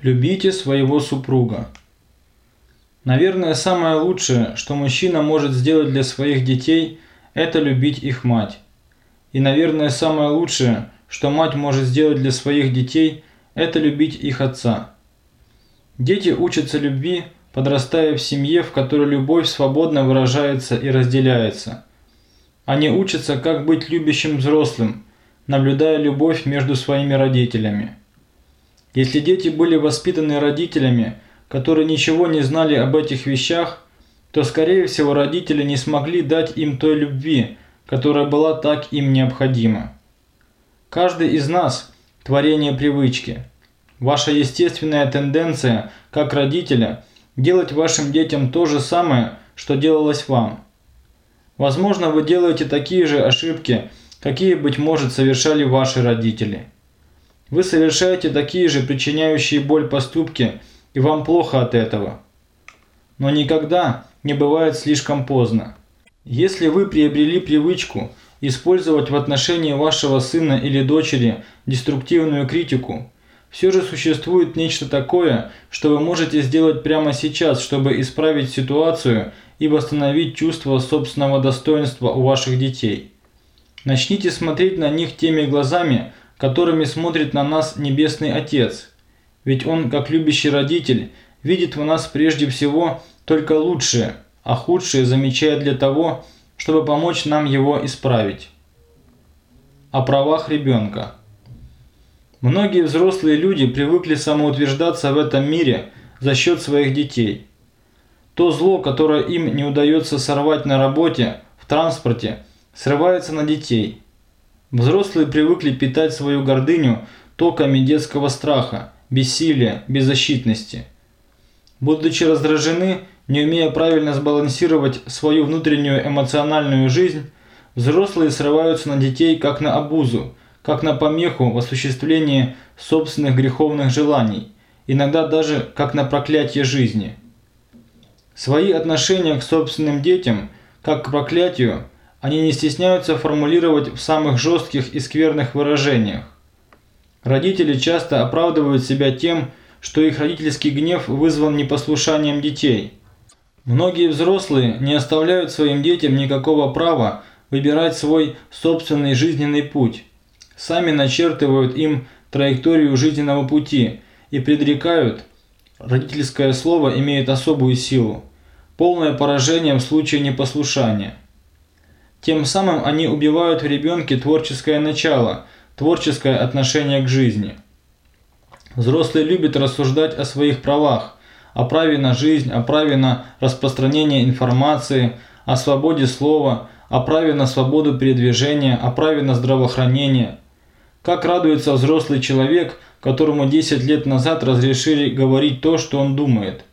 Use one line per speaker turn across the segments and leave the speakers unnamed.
Любите своего супруга. Наверное, самое лучшее, что мужчина может сделать для своих детей, это любить их мать. И, наверное, самое лучшее, что мать может сделать для своих детей, это любить их отца. Дети учатся любви, подрастая в семье, в которой любовь свободно выражается и разделяется. Они учатся, как быть любящим взрослым, наблюдая любовь между своими родителями. Если дети были воспитаны родителями, которые ничего не знали об этих вещах, то, скорее всего, родители не смогли дать им той любви, которая была так им необходима. Каждый из нас – творение привычки. Ваша естественная тенденция, как родителя, делать вашим детям то же самое, что делалось вам. Возможно, вы делаете такие же ошибки, какие, быть может, совершали ваши родители. Вы совершаете такие же причиняющие боль поступки, и вам плохо от этого. Но никогда не бывает слишком поздно. Если вы приобрели привычку использовать в отношении вашего сына или дочери деструктивную критику, все же существует нечто такое, что вы можете сделать прямо сейчас, чтобы исправить ситуацию и восстановить чувство собственного достоинства у ваших детей. Начните смотреть на них теми глазами, которыми смотрит на нас Небесный Отец. Ведь Он, как любящий родитель, видит в нас прежде всего только лучшее, а худшее замечает для того, чтобы помочь нам его исправить. О правах ребенка. Многие взрослые люди привыкли самоутверждаться в этом мире за счет своих детей. То зло, которое им не удается сорвать на работе, в транспорте, срывается на детей – Взрослые привыкли питать свою гордыню токами детского страха, бессилия, беззащитности. Будучи раздражены, не умея правильно сбалансировать свою внутреннюю эмоциональную жизнь, взрослые срываются на детей как на обузу, как на помеху в осуществлении собственных греховных желаний, иногда даже как на проклятие жизни. Свои отношения к собственным детям, как к проклятию – они не стесняются формулировать в самых жестких и скверных выражениях. Родители часто оправдывают себя тем, что их родительский гнев вызван непослушанием детей. Многие взрослые не оставляют своим детям никакого права выбирать свой собственный жизненный путь. Сами начертывают им траекторию жизненного пути и предрекают, родительское слово имеет особую силу, полное поражение в случае непослушания. Тем самым они убивают в ребенке творческое начало, творческое отношение к жизни. Взрослые любят рассуждать о своих правах, о праве на жизнь, о праве на распространение информации, о свободе слова, о праве на свободу передвижения, о праве на здравоохранение. Как радуется взрослый человек, которому 10 лет назад разрешили говорить то, что он думает.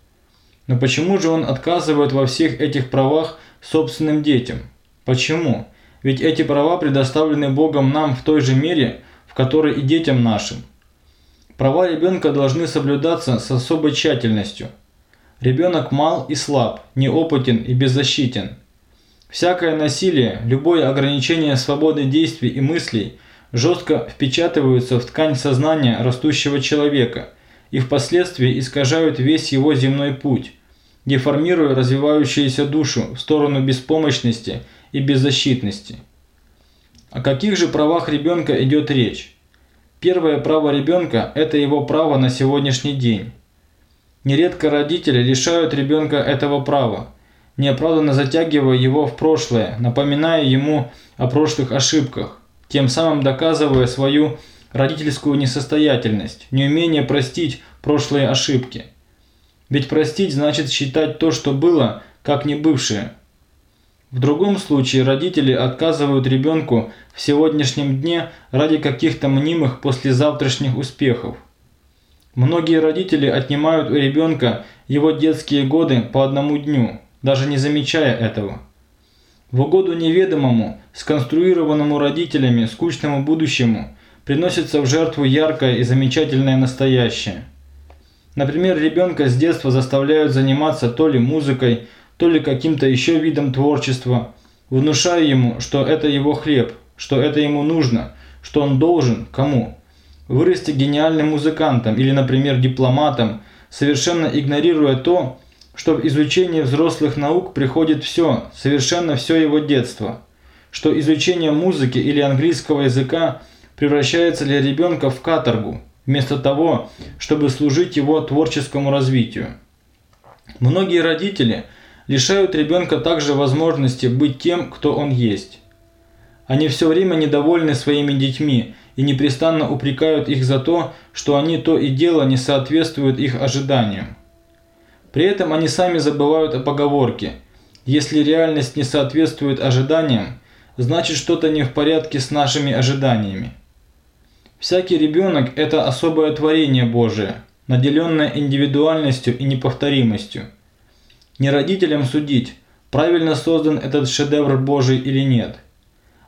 Но почему же он отказывает во всех этих правах собственным детям? Почему? Ведь эти права предоставлены Богом нам в той же мере, в которой и детям нашим. Права ребенка должны соблюдаться с особой тщательностью. Ребенок мал и слаб, неопытен и беззащитен. Всякое насилие, любое ограничение свободы действий и мыслей жестко впечатываются в ткань сознания растущего человека и впоследствии искажают весь его земной путь, деформируя развивающуюся душу в сторону беспомощности – и беззащитности. О каких же правах ребенка идет речь? Первое право ребенка – это его право на сегодняшний день. Нередко родители лишают ребенка этого права, неоправданно затягивая его в прошлое, напоминая ему о прошлых ошибках, тем самым доказывая свою родительскую несостоятельность, неумение простить прошлые ошибки. Ведь простить значит считать то, что было, как не бывшее – в другом случае родители отказывают ребенку в сегодняшнем дне ради каких-то мнимых послезавтрашних успехов. Многие родители отнимают у ребенка его детские годы по одному дню, даже не замечая этого. В угоду неведомому, сконструированному родителями скучному будущему приносится в жертву яркое и замечательное настоящее. Например, ребенка с детства заставляют заниматься то ли музыкой, то ли каким-то еще видом творчества, внушая ему, что это его хлеб, что это ему нужно, что он должен кому? вырасти гениальным музыкантом или, например, дипломатом, совершенно игнорируя то, что в изучение взрослых наук приходит все, совершенно все его детство, что изучение музыки или английского языка превращается для ребенка в каторгу, вместо того, чтобы служить его творческому развитию. Многие родители лишают ребенка также возможности быть тем, кто он есть. Они все время недовольны своими детьми и непрестанно упрекают их за то, что они то и дело не соответствуют их ожиданиям. При этом они сами забывают о поговорке «Если реальность не соответствует ожиданиям, значит что-то не в порядке с нашими ожиданиями». Всякий ребенок – это особое творение Божие, наделенное индивидуальностью и неповторимостью. Не родителям судить, правильно создан этот шедевр Божий или нет.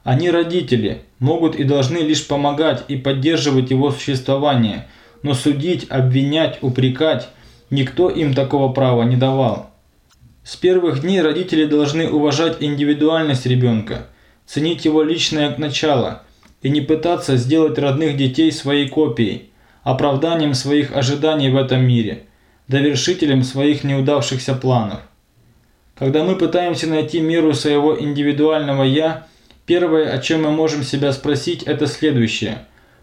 Они родители, могут и должны лишь помогать и поддерживать его существование, но судить, обвинять, упрекать никто им такого права не давал. С первых дней родители должны уважать индивидуальность ребенка, ценить его личное начало и не пытаться сделать родных детей своей копией, оправданием своих ожиданий в этом мире, довершителем своих неудавшихся планов. Когда мы пытаемся найти меру своего индивидуального «я», Первое, о чем мы можем себя спросить, это следующее.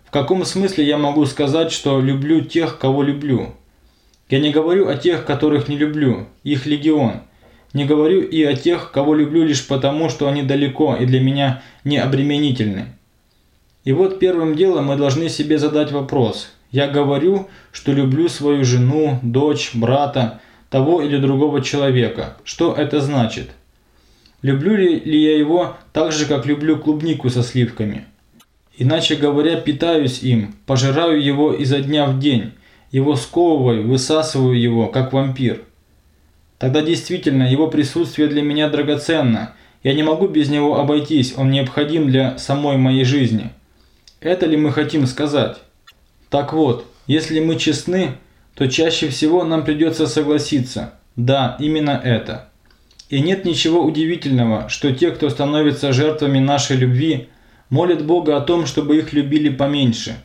В каком смысле я могу сказать, что люблю тех, кого люблю? Я не говорю о тех, которых не люблю, их легион. Не говорю и о тех, кого люблю лишь потому, что они далеко и для меня не обременительны. И вот первым делом мы должны себе задать вопрос. Я говорю, что люблю свою жену, дочь, брата, того или другого человека. Что это значит? Люблю ли, я его так же, как люблю клубнику со сливками? Иначе говоря, питаюсь им, пожираю его изо дня в день, его сковываю, высасываю его, как вампир. Тогда действительно его присутствие для меня драгоценно. Я не могу без него обойтись, он необходим для самой моей жизни. Это ли мы хотим сказать? Так вот, если мы честны, то чаще всего нам придется согласиться. Да, именно это. И нет ничего удивительного, что те, кто становится жертвами нашей любви, молят Бога о том, чтобы их любили поменьше.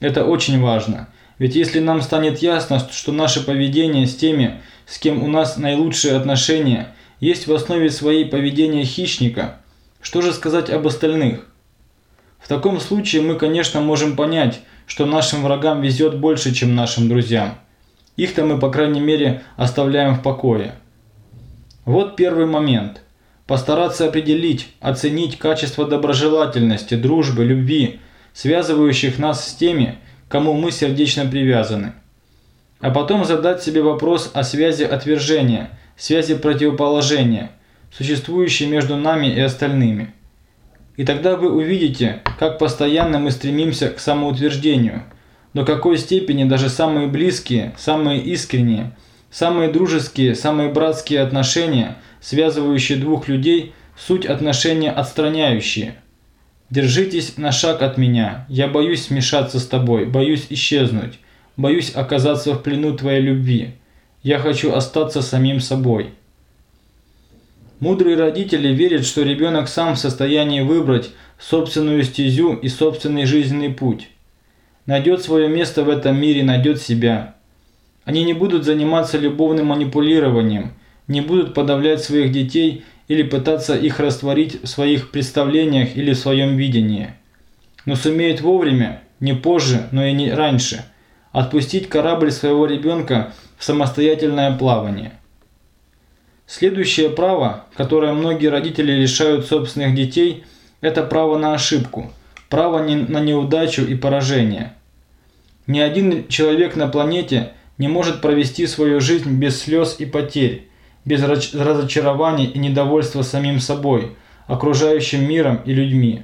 Это очень важно. Ведь если нам станет ясно, что наше поведение с теми, с кем у нас наилучшие отношения, есть в основе своей поведения хищника, что же сказать об остальных? В таком случае мы, конечно, можем понять, что нашим врагам везет больше, чем нашим друзьям. Их-то мы, по крайней мере, оставляем в покое. Вот первый момент. Постараться определить, оценить качество доброжелательности, дружбы, любви, связывающих нас с теми, кому мы сердечно привязаны. А потом задать себе вопрос о связи отвержения, связи противоположения, существующей между нами и остальными. И тогда вы увидите, как постоянно мы стремимся к самоутверждению, до какой степени даже самые близкие, самые искренние – Самые дружеские, самые братские отношения, связывающие двух людей, суть отношения отстраняющие. Держитесь на шаг от меня, я боюсь смешаться с тобой, боюсь исчезнуть, боюсь оказаться в плену твоей любви. Я хочу остаться самим собой. Мудрые родители верят, что ребенок сам в состоянии выбрать собственную стезю и собственный жизненный путь. Найдет свое место в этом мире, найдет себя. Они не будут заниматься любовным манипулированием, не будут подавлять своих детей или пытаться их растворить в своих представлениях или в своем видении. Но сумеют вовремя, не позже, но и не раньше, отпустить корабль своего ребенка в самостоятельное плавание. Следующее право, которое многие родители лишают собственных детей, это право на ошибку, право на неудачу и поражение. Ни один человек на планете – не может провести свою жизнь без слез и потерь, без разочарований и недовольства самим собой, окружающим миром и людьми.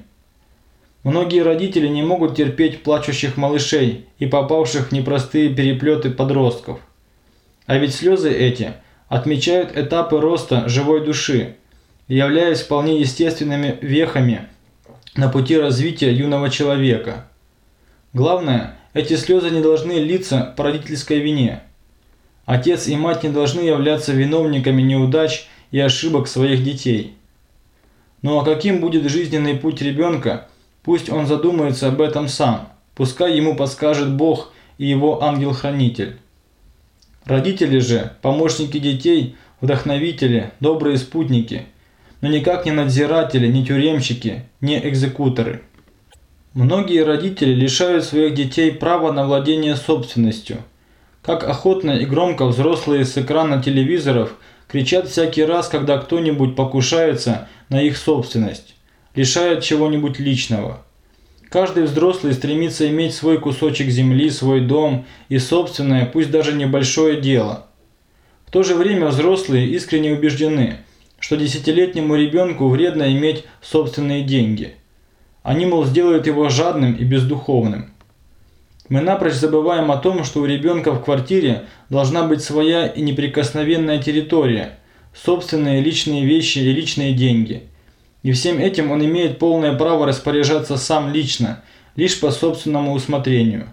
Многие родители не могут терпеть плачущих малышей и попавших в непростые переплеты подростков. А ведь слезы эти отмечают этапы роста живой души, являясь вполне естественными вехами на пути развития юного человека. Главное – эти слезы не должны литься по родительской вине. Отец и мать не должны являться виновниками неудач и ошибок своих детей. Ну а каким будет жизненный путь ребенка, пусть он задумается об этом сам, пускай ему подскажет Бог и его ангел-хранитель. Родители же, помощники детей, вдохновители, добрые спутники, но никак не надзиратели, не тюремщики, не экзекуторы. Многие родители лишают своих детей права на владение собственностью. Как охотно и громко взрослые с экрана телевизоров кричат всякий раз, когда кто-нибудь покушается на их собственность, лишает чего-нибудь личного. Каждый взрослый стремится иметь свой кусочек земли, свой дом и собственное, пусть даже небольшое дело. В то же время взрослые искренне убеждены, что десятилетнему ребенку вредно иметь собственные деньги. Они, мол, сделают его жадным и бездуховным. Мы напрочь забываем о том, что у ребенка в квартире должна быть своя и неприкосновенная территория, собственные личные вещи и личные деньги – и всем этим он имеет полное право распоряжаться сам лично, лишь по собственному усмотрению.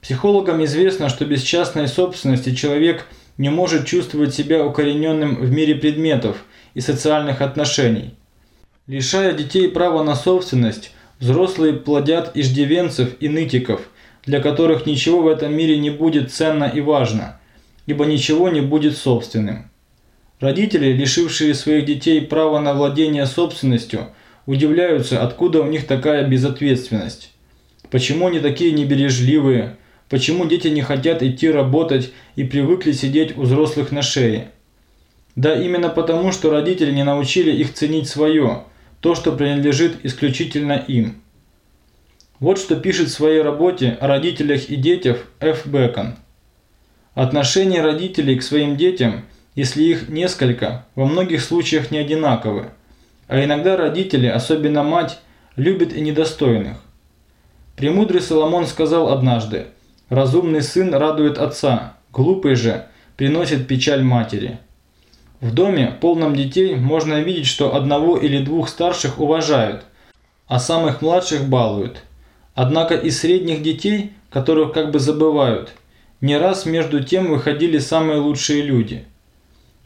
Психологам известно, что без частной собственности человек не может чувствовать себя укорененным в мире предметов и социальных отношений. Лишая детей права на собственность, взрослые плодят иждивенцев и нытиков, для которых ничего в этом мире не будет ценно и важно, ибо ничего не будет собственным. Родители, лишившие своих детей права на владение собственностью, удивляются, откуда у них такая безответственность. Почему они такие небережливые? Почему дети не хотят идти работать и привыкли сидеть у взрослых на шее? Да именно потому, что родители не научили их ценить свое, то, что принадлежит исключительно им. Вот что пишет в своей работе о родителях и детях Ф. Бекон. Отношение родителей к своим детям – если их несколько, во многих случаях не одинаковы, а иногда родители, особенно мать, любят и недостойных. Премудрый Соломон сказал однажды, «Разумный сын радует отца, глупый же приносит печаль матери». В доме, полном детей, можно видеть, что одного или двух старших уважают, а самых младших балуют. Однако из средних детей, которых как бы забывают, не раз между тем выходили самые лучшие люди –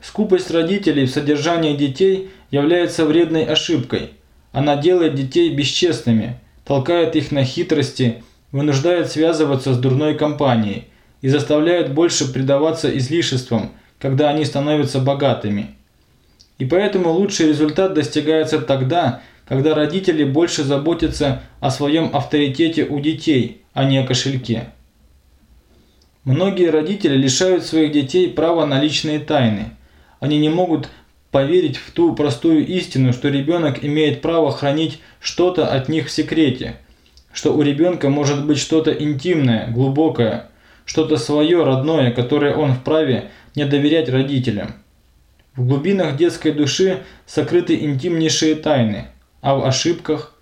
Скупость родителей в содержании детей является вредной ошибкой. Она делает детей бесчестными, толкает их на хитрости, вынуждает связываться с дурной компанией и заставляет больше предаваться излишествам, когда они становятся богатыми. И поэтому лучший результат достигается тогда, когда родители больше заботятся о своем авторитете у детей, а не о кошельке. Многие родители лишают своих детей права на личные тайны – они не могут поверить в ту простую истину, что ребенок имеет право хранить что-то от них в секрете, что у ребенка может быть что-то интимное, глубокое, что-то свое, родное, которое он вправе не доверять родителям. В глубинах детской души сокрыты интимнейшие тайны, а в ошибках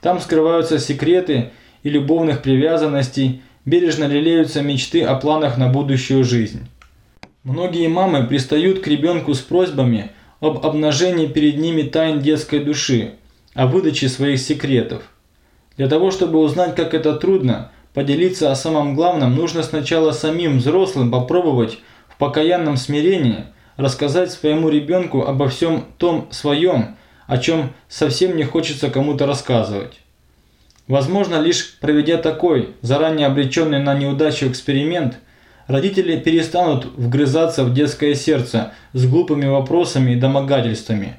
там скрываются секреты и любовных привязанностей, бережно лелеются мечты о планах на будущую жизнь. Многие мамы пристают к ребенку с просьбами об обнажении перед ними тайн детской души, о выдаче своих секретов. Для того, чтобы узнать, как это трудно, поделиться о самом главном, нужно сначала самим взрослым попробовать в покаянном смирении рассказать своему ребенку обо всем том своем, о чем совсем не хочется кому-то рассказывать. Возможно, лишь проведя такой, заранее обреченный на неудачу эксперимент – Родители перестанут вгрызаться в детское сердце с глупыми вопросами и домогательствами.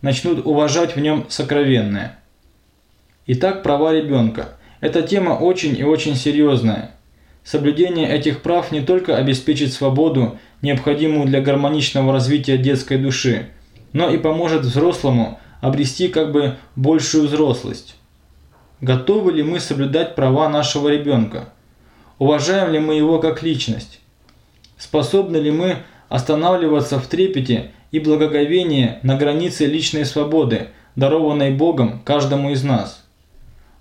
Начнут уважать в нем сокровенное. Итак, права ребенка. Эта тема очень и очень серьезная. Соблюдение этих прав не только обеспечит свободу, необходимую для гармоничного развития детской души, но и поможет взрослому обрести как бы большую взрослость. Готовы ли мы соблюдать права нашего ребенка? Уважаем ли мы его как личность? Способны ли мы останавливаться в трепете и благоговении на границе личной свободы, дарованной Богом каждому из нас?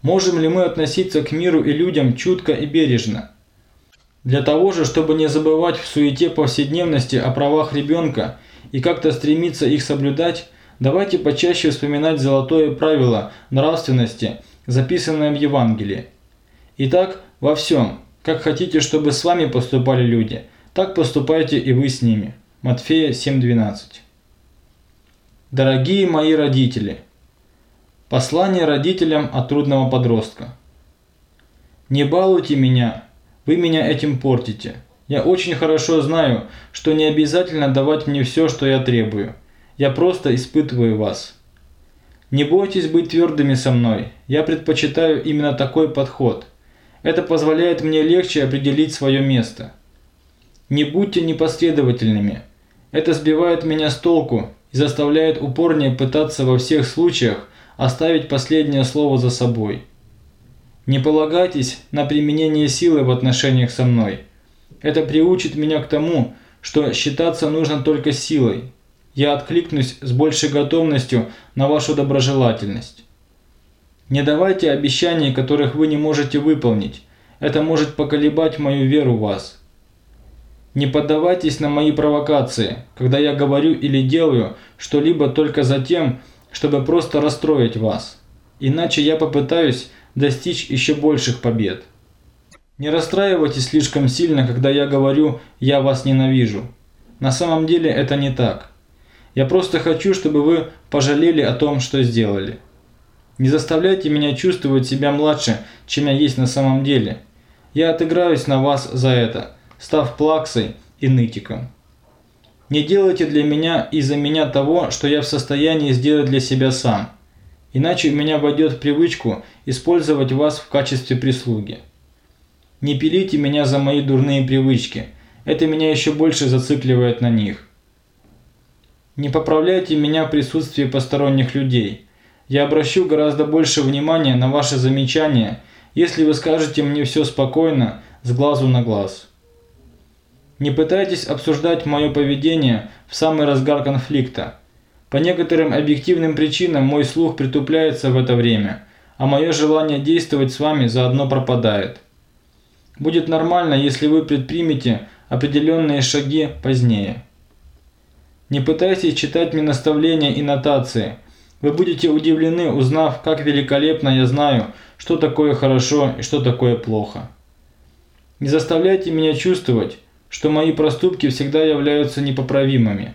Можем ли мы относиться к миру и людям чутко и бережно? Для того же, чтобы не забывать в суете повседневности о правах ребенка и как-то стремиться их соблюдать, давайте почаще вспоминать золотое правило нравственности, записанное в Евангелии. Итак, во всем – как хотите, чтобы с вами поступали люди, так поступайте и вы с ними. Матфея 7.12 Дорогие мои родители! Послание родителям от трудного подростка. Не балуйте меня, вы меня этим портите. Я очень хорошо знаю, что не обязательно давать мне все, что я требую. Я просто испытываю вас. Не бойтесь быть твердыми со мной. Я предпочитаю именно такой подход. Это позволяет мне легче определить свое место. Не будьте непоследовательными. Это сбивает меня с толку и заставляет упорнее пытаться во всех случаях оставить последнее слово за собой. Не полагайтесь на применение силы в отношениях со мной. Это приучит меня к тому, что считаться нужно только силой. Я откликнусь с большей готовностью на вашу доброжелательность. Не давайте обещаний, которых вы не можете выполнить. Это может поколебать мою веру в вас. Не поддавайтесь на мои провокации, когда я говорю или делаю что-либо только за тем, чтобы просто расстроить вас. Иначе я попытаюсь достичь еще больших побед. Не расстраивайтесь слишком сильно, когда я говорю «я вас ненавижу». На самом деле это не так. Я просто хочу, чтобы вы пожалели о том, что сделали. Не заставляйте меня чувствовать себя младше, чем я есть на самом деле. Я отыграюсь на вас за это, став плаксой и нытиком. Не делайте для меня из-за меня того, что я в состоянии сделать для себя сам. Иначе у меня войдет в привычку использовать вас в качестве прислуги. Не пилите меня за мои дурные привычки. Это меня еще больше зацикливает на них. Не поправляйте меня в присутствии посторонних людей. Я обращу гораздо больше внимания на ваши замечания, если вы скажете мне все спокойно, с глазу на глаз. Не пытайтесь обсуждать мое поведение в самый разгар конфликта. По некоторым объективным причинам мой слух притупляется в это время, а мое желание действовать с вами заодно пропадает. Будет нормально, если вы предпримете определенные шаги позднее. Не пытайтесь читать мне наставления и нотации. Вы будете удивлены, узнав, как великолепно я знаю, что такое хорошо и что такое плохо. Не заставляйте меня чувствовать, что мои проступки всегда являются непоправимыми.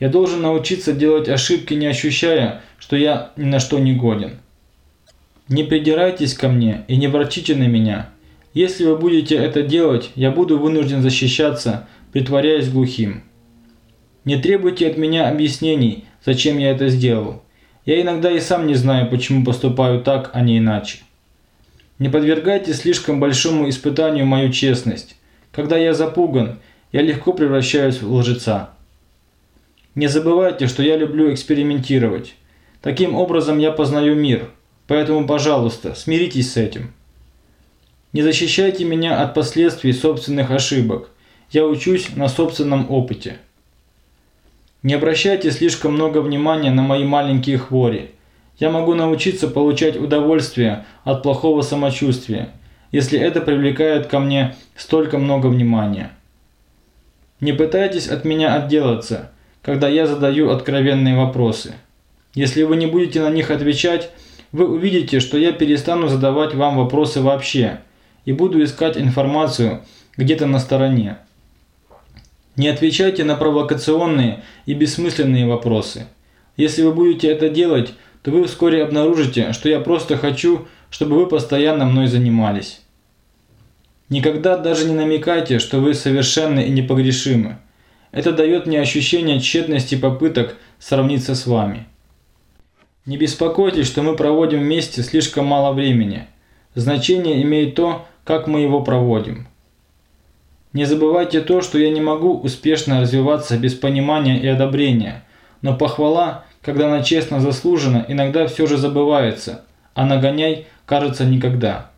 Я должен научиться делать ошибки, не ощущая, что я ни на что не годен. Не придирайтесь ко мне и не ворчите на меня. Если вы будете это делать, я буду вынужден защищаться, притворяясь глухим. Не требуйте от меня объяснений, зачем я это сделал. Я иногда и сам не знаю, почему поступаю так, а не иначе. Не подвергайте слишком большому испытанию мою честность. Когда я запуган, я легко превращаюсь в лжеца. Не забывайте, что я люблю экспериментировать. Таким образом я познаю мир. Поэтому, пожалуйста, смиритесь с этим. Не защищайте меня от последствий собственных ошибок. Я учусь на собственном опыте. Не обращайте слишком много внимания на мои маленькие хвори. Я могу научиться получать удовольствие от плохого самочувствия, если это привлекает ко мне столько много внимания. Не пытайтесь от меня отделаться – когда я задаю откровенные вопросы. Если вы не будете на них отвечать, вы увидите, что я перестану задавать вам вопросы вообще и буду искать информацию где-то на стороне. Не отвечайте на провокационные и бессмысленные вопросы. Если вы будете это делать, то вы вскоре обнаружите, что я просто хочу, чтобы вы постоянно мной занимались. Никогда даже не намекайте, что вы совершенны и непогрешимы. Это дает мне ощущение тщетности попыток сравниться с вами. Не беспокойтесь, что мы проводим вместе слишком мало времени. Значение имеет то, как мы его проводим. Не забывайте то, что я не могу успешно развиваться без понимания и одобрения, но похвала, когда она честно заслужена, иногда все же забывается, а нагоняй кажется никогда.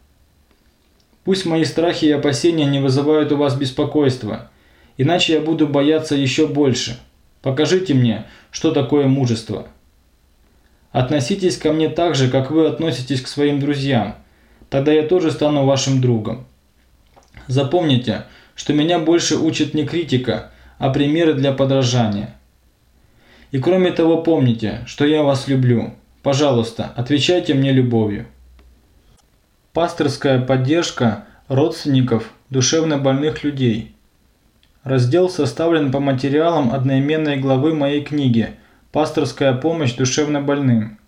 Пусть мои страхи и опасения не вызывают у вас беспокойства – Иначе я буду бояться еще больше. Покажите мне, что такое мужество. Относитесь ко мне так же, как вы относитесь к своим друзьям. Тогда я тоже стану вашим другом. Запомните, что меня больше учит не критика, а примеры для подражания. И кроме того помните, что я вас люблю. Пожалуйста, отвечайте мне любовью. Пасторская поддержка родственников душевно больных людей – Раздел составлен по материалам одноименной главы моей книги «Пасторская помощь душевнобольным».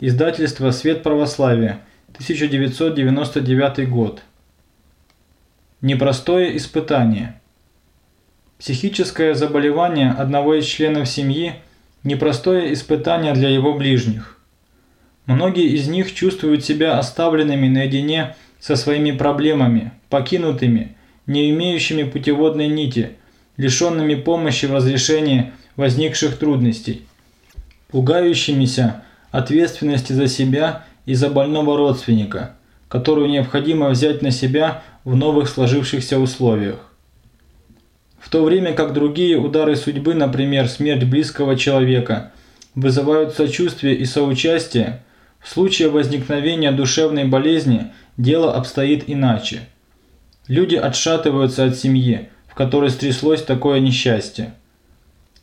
Издательство «Свет православия», 1999 год. Непростое испытание. Психическое заболевание одного из членов семьи – непростое испытание для его ближних. Многие из них чувствуют себя оставленными наедине со своими проблемами, покинутыми, не имеющими путеводной нити, лишенными помощи в разрешении возникших трудностей, пугающимися ответственности за себя и за больного родственника, которую необходимо взять на себя в новых сложившихся условиях. В то время как другие удары судьбы, например, смерть близкого человека, вызывают сочувствие и соучастие, в случае возникновения душевной болезни дело обстоит иначе. Люди отшатываются от семьи, в которой стряслось такое несчастье.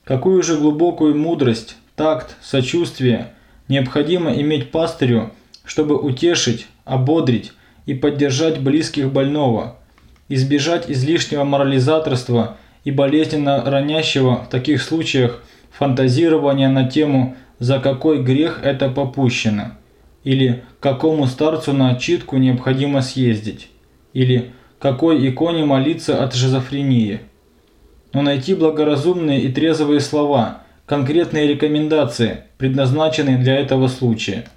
Какую же глубокую мудрость, такт, сочувствие необходимо иметь пастырю, чтобы утешить, ободрить и поддержать близких больного, избежать излишнего морализаторства и болезненно ранящего в таких случаях фантазирования на тему «за какой грех это попущено» или «какому старцу на отчитку необходимо съездить» или «какой иконе молиться от шизофрении». Но найти благоразумные и трезвые слова, конкретные рекомендации, предназначенные для этого случая –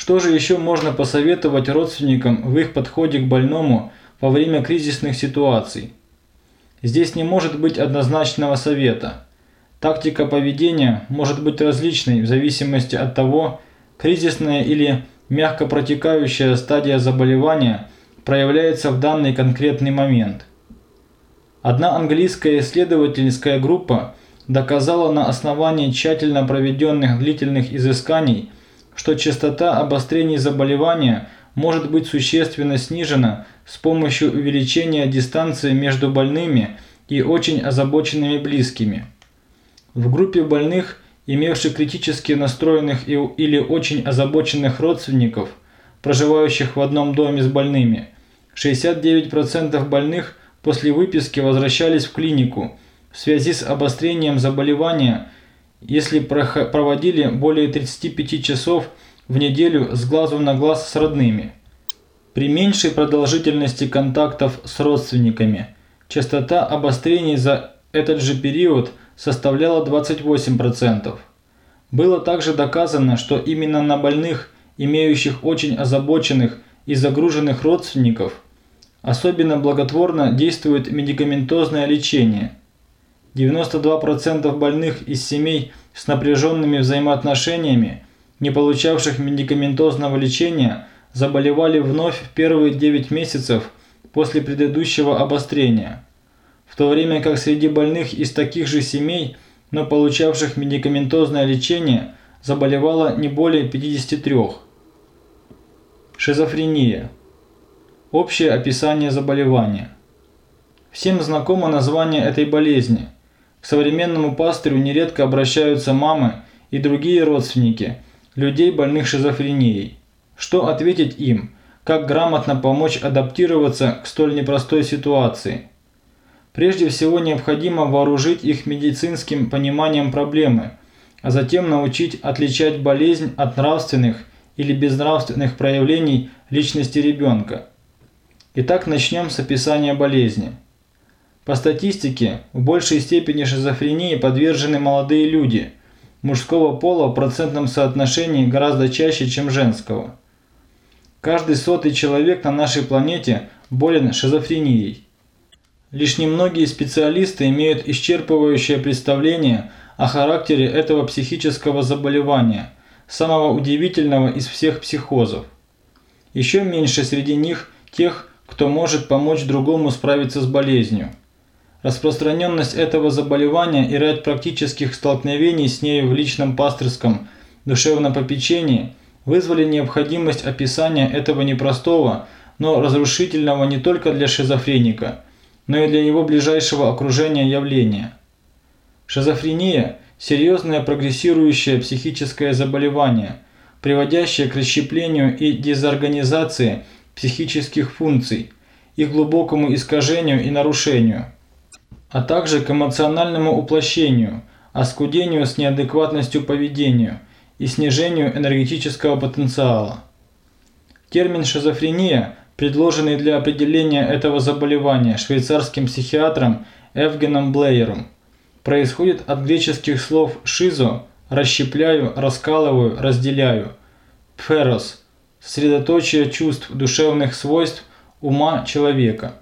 что же еще можно посоветовать родственникам в их подходе к больному во время кризисных ситуаций? Здесь не может быть однозначного совета. Тактика поведения может быть различной в зависимости от того, кризисная или мягко протекающая стадия заболевания проявляется в данный конкретный момент. Одна английская исследовательская группа доказала на основании тщательно проведенных длительных изысканий – что частота обострений заболевания может быть существенно снижена с помощью увеличения дистанции между больными и очень озабоченными близкими. В группе больных, имевших критически настроенных или очень озабоченных родственников, проживающих в одном доме с больными, 69% больных после выписки возвращались в клинику в связи с обострением заболевания – если проводили более 35 часов в неделю с глазу на глаз с родными. При меньшей продолжительности контактов с родственниками частота обострений за этот же период составляла 28%. Было также доказано, что именно на больных, имеющих очень озабоченных и загруженных родственников, особенно благотворно действует медикаментозное лечение – 92% больных из семей с напряженными взаимоотношениями, не получавших медикаментозного лечения, заболевали вновь в первые 9 месяцев после предыдущего обострения. В то время как среди больных из таких же семей, но получавших медикаментозное лечение, заболевало не более 53. Шизофрения. Общее описание заболевания. Всем знакомо название этой болезни – к современному пастырю нередко обращаются мамы и другие родственники людей, больных шизофренией. Что ответить им? Как грамотно помочь адаптироваться к столь непростой ситуации? Прежде всего необходимо вооружить их медицинским пониманием проблемы, а затем научить отличать болезнь от нравственных или безнравственных проявлений личности ребенка. Итак, начнем с описания болезни. По статистике, в большей степени шизофрении подвержены молодые люди, мужского пола в процентном соотношении гораздо чаще, чем женского. Каждый сотый человек на нашей планете болен шизофренией. Лишь немногие специалисты имеют исчерпывающее представление о характере этого психического заболевания, самого удивительного из всех психозов. Еще меньше среди них тех, кто может помочь другому справиться с болезнью. Распространенность этого заболевания и ряд практических столкновений с нею в личном пастырском душевном попечении вызвали необходимость описания этого непростого, но разрушительного не только для шизофреника, но и для его ближайшего окружения явления. Шизофрения – серьезное прогрессирующее психическое заболевание, приводящее к расщеплению и дезорганизации психических функций, их глубокому искажению и нарушению – а также к эмоциональному уплощению, оскудению с неадекватностью поведению и снижению энергетического потенциала. Термин «шизофрения», предложенный для определения этого заболевания швейцарским психиатром Эвгеном Блейером, происходит от греческих слов «шизо» – «расщепляю», «раскалываю», «разделяю», «пферос» – средоточие чувств, душевных свойств ума человека.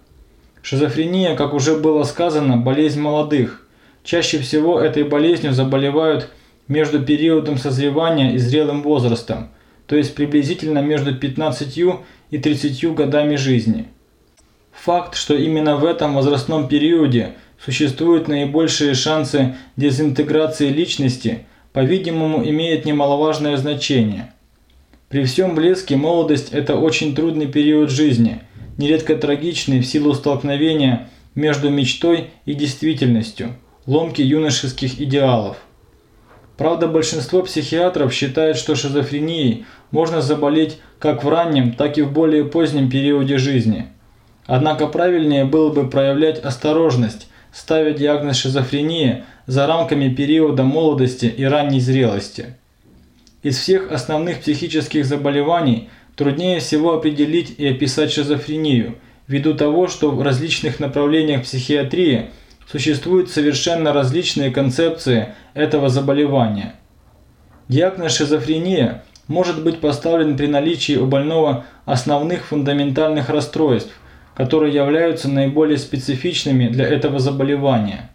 Шизофрения, как уже было сказано, болезнь молодых. Чаще всего этой болезнью заболевают между периодом созревания и зрелым возрастом – то есть приблизительно между 15 и 30 годами жизни. Факт, что именно в этом возрастном периоде существуют наибольшие шансы дезинтеграции личности, по-видимому, имеет немаловажное значение. При всем блеске молодость – это очень трудный период жизни, нередко трагичный в силу столкновения между мечтой и действительностью, ломки юношеских идеалов. Правда, большинство психиатров считает, что шизофренией можно заболеть как в раннем, так и в более позднем периоде жизни. Однако правильнее было бы проявлять осторожность, ставя диагноз шизофрения за рамками периода молодости и ранней зрелости. Из всех основных психических заболеваний труднее всего определить и описать шизофрению, ввиду того, что в различных направлениях психиатрии – существуют совершенно различные концепции этого заболевания. Диагноз шизофрения может быть поставлен при наличии у больного основных фундаментальных расстройств, которые являются наиболее специфичными для этого заболевания.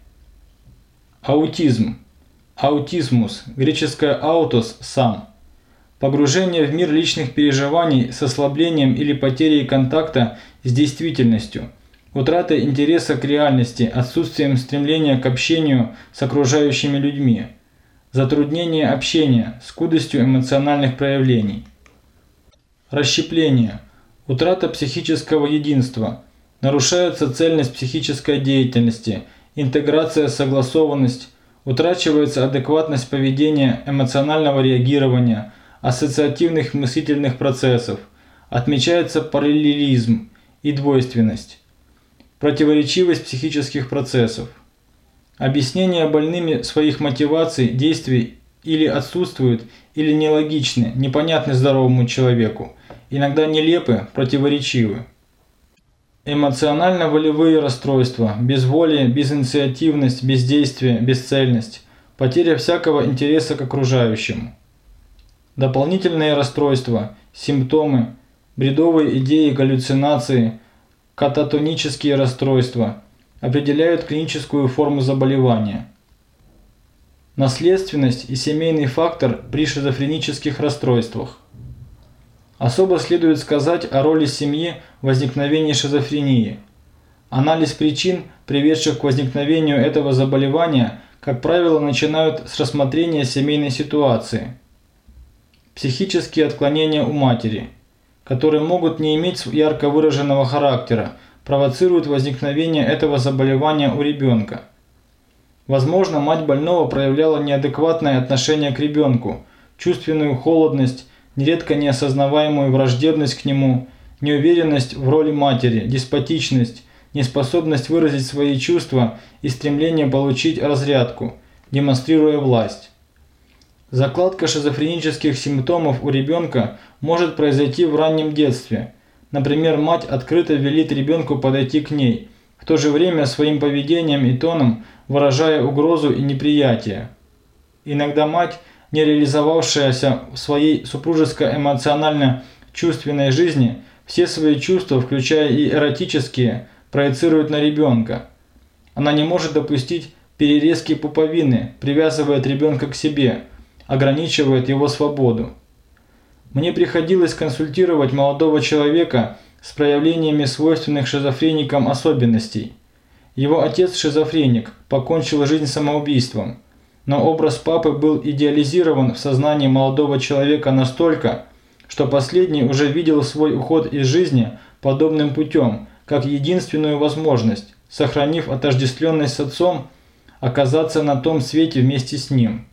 Аутизм. Аутизмус, греческое «аутос» – «сам». Погружение в мир личных переживаний с ослаблением или потерей контакта с действительностью – Утрата интереса к реальности, отсутствием стремления к общению с окружающими людьми, затруднение общения, скудостью эмоциональных проявлений. Расщепление, утрата психического единства, нарушается цельность психической деятельности, интеграция, согласованность, утрачивается адекватность поведения, эмоционального реагирования, ассоциативных мыслительных процессов, отмечается параллелизм и двойственность противоречивость психических процессов. Объяснения больными своих мотиваций, действий или отсутствуют, или нелогичны, непонятны здоровому человеку, иногда нелепы, противоречивы. Эмоционально-волевые расстройства, безволие, безинициативность, бездействие, бесцельность, потеря всякого интереса к окружающему. Дополнительные расстройства, симптомы, бредовые идеи, галлюцинации – кататонические расстройства определяют клиническую форму заболевания. Наследственность и семейный фактор при шизофренических расстройствах. Особо следует сказать о роли семьи в возникновении шизофрении. Анализ причин, приведших к возникновению этого заболевания, как правило, начинают с рассмотрения семейной ситуации. Психические отклонения у матери – которые могут не иметь ярко выраженного характера, провоцируют возникновение этого заболевания у ребенка. Возможно, мать больного проявляла неадекватное отношение к ребенку, чувственную холодность, нередко неосознаваемую враждебность к нему, неуверенность в роли матери, деспотичность, неспособность выразить свои чувства и стремление получить разрядку, демонстрируя власть. Закладка шизофренических симптомов у ребенка может произойти в раннем детстве. Например, мать открыто велит ребенку подойти к ней, в то же время своим поведением и тоном выражая угрозу и неприятие. Иногда мать, не реализовавшаяся в своей супружеско-эмоционально-чувственной жизни, все свои чувства, включая и эротические, проецирует на ребенка. Она не может допустить перерезки пуповины, привязывает ребенка к себе – ограничивает его свободу. Мне приходилось консультировать молодого человека с проявлениями свойственных шизофреникам особенностей. Его отец шизофреник, покончил жизнь самоубийством. Но образ папы был идеализирован в сознании молодого человека настолько, что последний уже видел свой уход из жизни подобным путем, как единственную возможность, сохранив отождествленность с отцом, оказаться на том свете вместе с ним.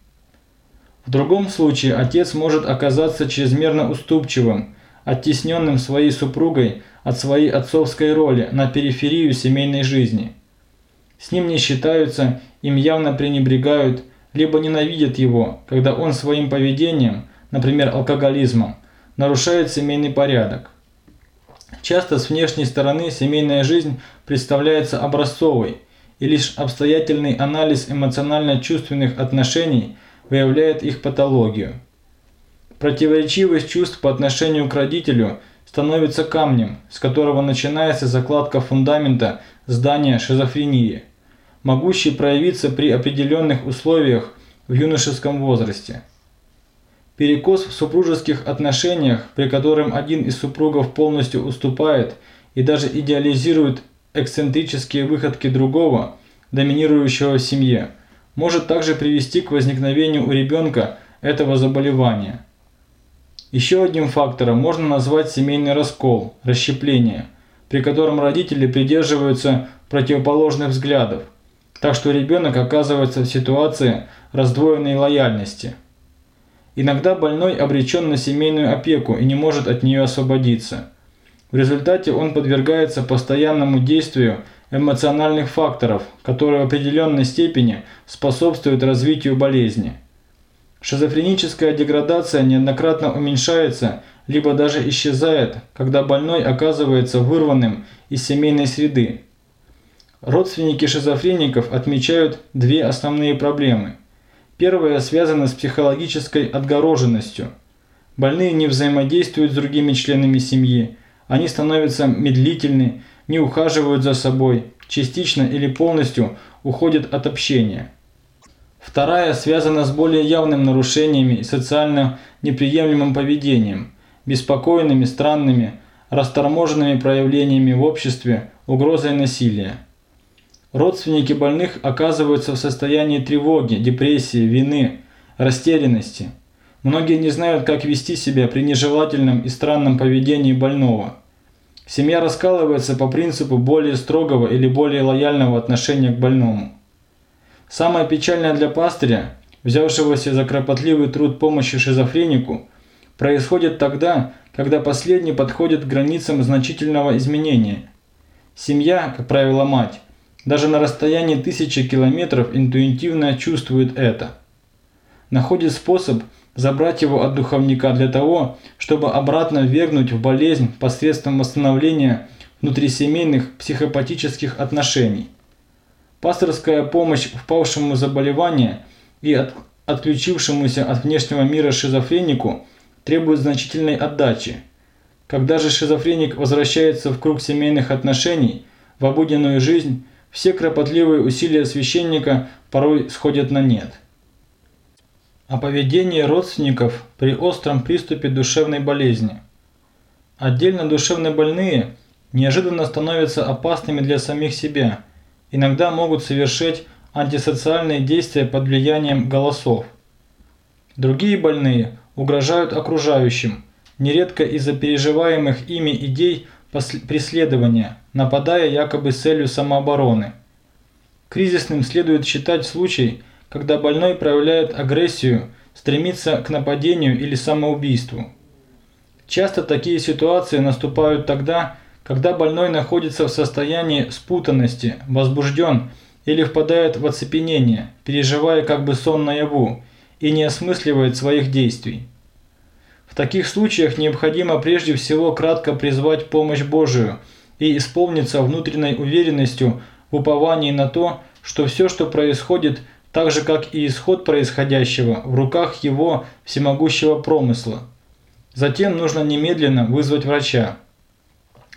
В другом случае отец может оказаться чрезмерно уступчивым, оттесненным своей супругой от своей отцовской роли на периферию семейной жизни. С ним не считаются, им явно пренебрегают, либо ненавидят его, когда он своим поведением, например алкоголизмом, нарушает семейный порядок. Часто с внешней стороны семейная жизнь представляется образцовой, и лишь обстоятельный анализ эмоционально-чувственных отношений выявляет их патологию. Противоречивость чувств по отношению к родителю становится камнем, с которого начинается закладка фундамента здания шизофрении, могущей проявиться при определенных условиях в юношеском возрасте. Перекос в супружеских отношениях, при котором один из супругов полностью уступает и даже идеализирует эксцентрические выходки другого, доминирующего в семье, может также привести к возникновению у ребенка этого заболевания. Еще одним фактором можно назвать семейный раскол, расщепление, при котором родители придерживаются противоположных взглядов, так что ребенок оказывается в ситуации раздвоенной лояльности. Иногда больной обречен на семейную опеку и не может от нее освободиться. В результате он подвергается постоянному действию эмоциональных факторов, которые в определенной степени способствуют развитию болезни. Шизофреническая деградация неоднократно уменьшается, либо даже исчезает, когда больной оказывается вырванным из семейной среды. Родственники шизофреников отмечают две основные проблемы. Первая связана с психологической отгороженностью. Больные не взаимодействуют с другими членами семьи, они становятся медлительны, не ухаживают за собой, частично или полностью уходят от общения. Вторая связана с более явным нарушениями и социально неприемлемым поведением, беспокойными, странными, расторможенными проявлениями в обществе, угрозой насилия. Родственники больных оказываются в состоянии тревоги, депрессии, вины, растерянности. Многие не знают, как вести себя при нежелательном и странном поведении больного. Семья раскалывается по принципу более строгого или более лояльного отношения к больному. Самое печальное для пастыря, взявшегося за кропотливый труд помощи шизофренику, происходит тогда, когда последний подходит к границам значительного изменения. Семья, как правило мать, даже на расстоянии тысячи километров интуитивно чувствует это. Находит способ забрать его от духовника для того, чтобы обратно ввергнуть в болезнь посредством восстановления внутрисемейных психопатических отношений. Пасторская помощь впавшему в заболевание и от, отключившемуся от внешнего мира шизофренику требует значительной отдачи. Когда же шизофреник возвращается в круг семейных отношений, в обыденную жизнь, все кропотливые усилия священника порой сходят на нет. О поведении родственников при остром приступе душевной болезни. Отдельно душевнобольные неожиданно становятся опасными для самих себя, иногда могут совершать антисоциальные действия под влиянием голосов. Другие больные угрожают окружающим, нередко из-за переживаемых ими идей преследования, нападая якобы с целью самообороны. Кризисным следует считать случай, когда больной проявляет агрессию, стремится к нападению или самоубийству. Часто такие ситуации наступают тогда, когда больной находится в состоянии спутанности, возбужден или впадает в оцепенение, переживая как бы сон наяву, и не осмысливает своих действий. В таких случаях необходимо прежде всего кратко призвать помощь Божию и исполниться внутренней уверенностью в уповании на то, что все, что происходит, так же как и исход происходящего, в руках Его всемогущего промысла. Затем нужно немедленно вызвать врача.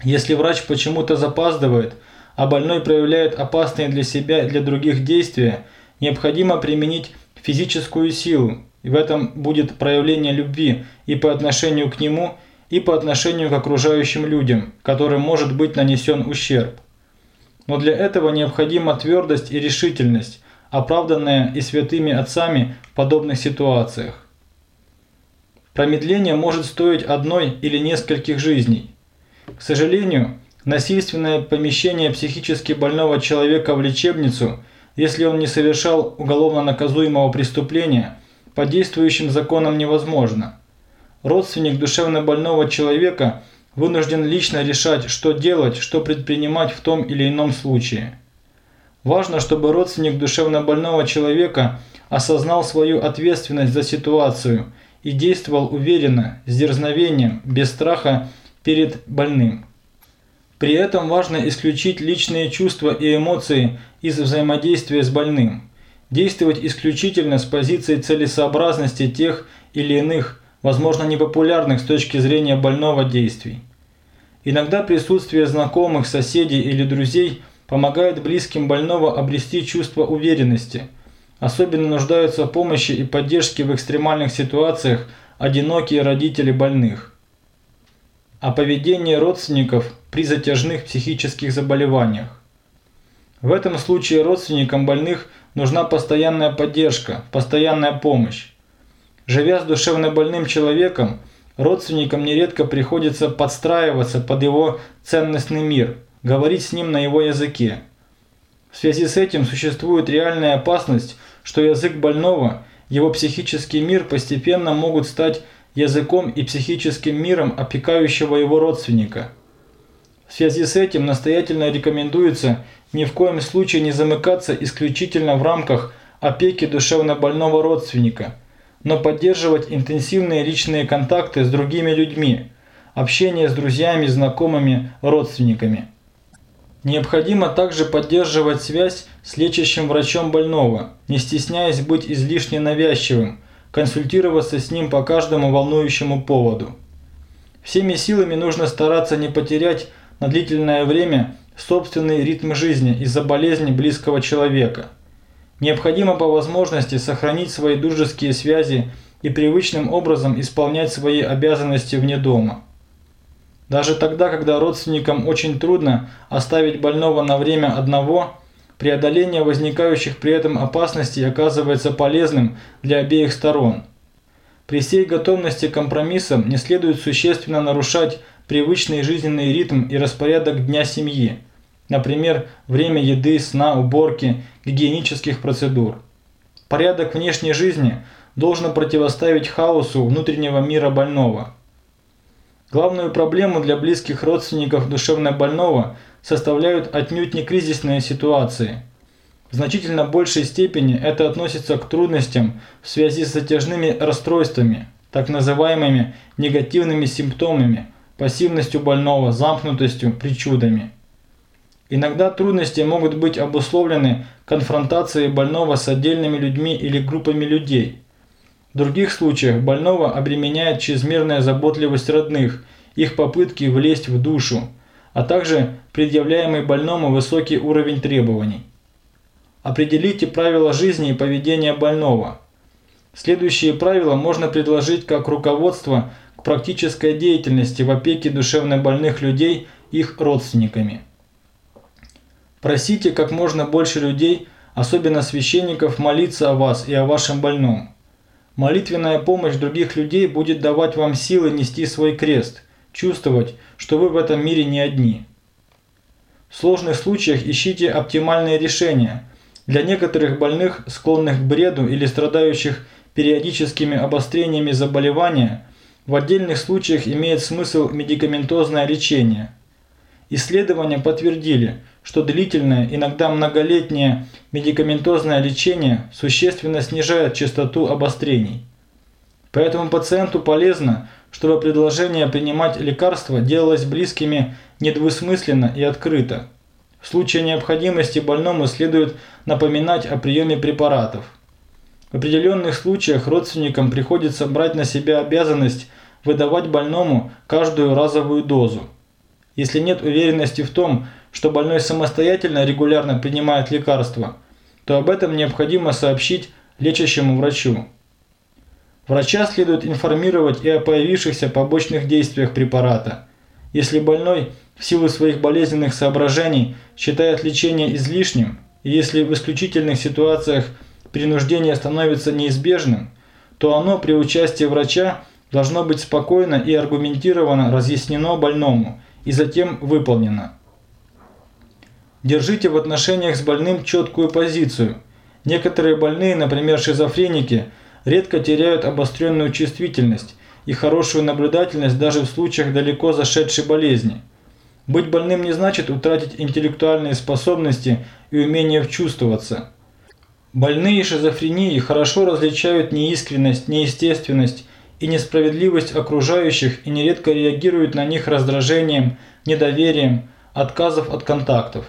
Если врач почему-то запаздывает, а больной проявляет опасные для себя и для других действия, необходимо применить физическую силу, и в этом будет проявление любви и по отношению к нему, и по отношению к окружающим людям, которым может быть нанесен ущерб. Но для этого необходима твердость и решительность, оправданная и святыми отцами в подобных ситуациях. Промедление может стоить одной или нескольких жизней. К сожалению, насильственное помещение психически больного человека в лечебницу, если он не совершал уголовно наказуемого преступления – по действующим законам невозможно. Родственник душевно больного человека вынужден лично решать, что делать, что предпринимать в том или ином случае. Важно, чтобы родственник душевно больного человека осознал свою ответственность за ситуацию и действовал уверенно, с дерзновением, без страха перед больным. При этом важно исключить личные чувства и эмоции из взаимодействия с больным. Действовать исключительно с позиции целесообразности тех или иных, возможно непопулярных с точки зрения больного действий. Иногда присутствие знакомых, соседей или друзей помогает близким больного обрести чувство уверенности. Особенно нуждаются в помощи и поддержке в экстремальных ситуациях одинокие родители больных. О поведении родственников при затяжных психических заболеваниях. В этом случае родственникам больных нужна постоянная поддержка, постоянная помощь. Живя с душевно больным человеком, родственникам нередко приходится подстраиваться под его ценностный мир, говорить с ним на его языке. В связи с этим существует реальная опасность, что язык больного, его психический мир постепенно могут стать языком и психическим миром опекающего его родственника. В связи с этим настоятельно рекомендуется ни в коем случае не замыкаться исключительно в рамках опеки душевно больного родственника – но поддерживать интенсивные личные контакты с другими людьми, общение с друзьями, знакомыми, родственниками. Необходимо также поддерживать связь с лечащим врачом больного, не стесняясь быть излишне навязчивым, консультироваться с ним по каждому волнующему поводу. Всеми силами нужно стараться не потерять на длительное время собственный ритм жизни из-за болезни близкого человека – Необходимо по возможности сохранить свои дружеские связи и привычным образом исполнять свои обязанности вне дома. Даже тогда, когда родственникам очень трудно оставить больного на время одного, преодоление возникающих при этом опасностей оказывается полезным для обеих сторон. При всей готовности к компромиссам не следует существенно нарушать привычный жизненный ритм и распорядок дня семьи – Например, время еды, сна, уборки, гигиенических процедур. Порядок внешней жизни должен противоставить хаосу внутреннего мира больного. Главную проблему для близких родственников душевно больного составляют отнюдь не кризисные ситуации. В значительно большей степени это относится к трудностям в связи с затяжными расстройствами, так называемыми негативными симптомами, пассивностью больного, замкнутостью, причудами. Иногда трудности могут быть обусловлены конфронтацией больного с отдельными людьми или группами людей. В других случаях больного обременяет чрезмерная заботливость родных, их попытки влезть в душу, а также предъявляемый больному высокий уровень требований. Определите правила жизни и поведения больного. Следующие правила можно предложить как руководство к практической деятельности в опеке душевнобольных людей их родственниками. Просите как можно больше людей, особенно священников, молиться о вас и о вашем больном. Молитвенная помощь других людей будет давать вам силы нести свой крест, чувствовать, что вы в этом мире не одни. В сложных случаях ищите оптимальные решения. Для некоторых больных, склонных к бреду или страдающих периодическими обострениями заболевания, в отдельных случаях имеет смысл медикаментозное лечение. Исследования подтвердили, что длительное, иногда многолетнее медикаментозное лечение существенно снижает частоту обострений. Поэтому пациенту полезно, чтобы предложение принимать лекарства делалось близкими недвусмысленно и открыто. В случае необходимости больному следует напоминать о приеме препаратов. В определенных случаях родственникам приходится брать на себя обязанность выдавать больному каждую разовую дозу. Если нет уверенности в том, что больной самостоятельно регулярно принимает лекарства, то об этом необходимо сообщить лечащему врачу. Врача следует информировать и о появившихся побочных действиях препарата. Если больной в силу своих болезненных соображений считает лечение излишним, и если в исключительных ситуациях принуждение становится неизбежным, то оно при участии врача должно быть спокойно и аргументированно разъяснено больному и затем выполнено. Держите в отношениях с больным четкую позицию. Некоторые больные, например шизофреники, редко теряют обостренную чувствительность и хорошую наблюдательность даже в случаях далеко зашедшей болезни. Быть больным не значит утратить интеллектуальные способности и умение вчувствоваться. Больные шизофрении хорошо различают неискренность, неестественность и несправедливость окружающих и нередко реагируют на них раздражением, недоверием, отказов от контактов.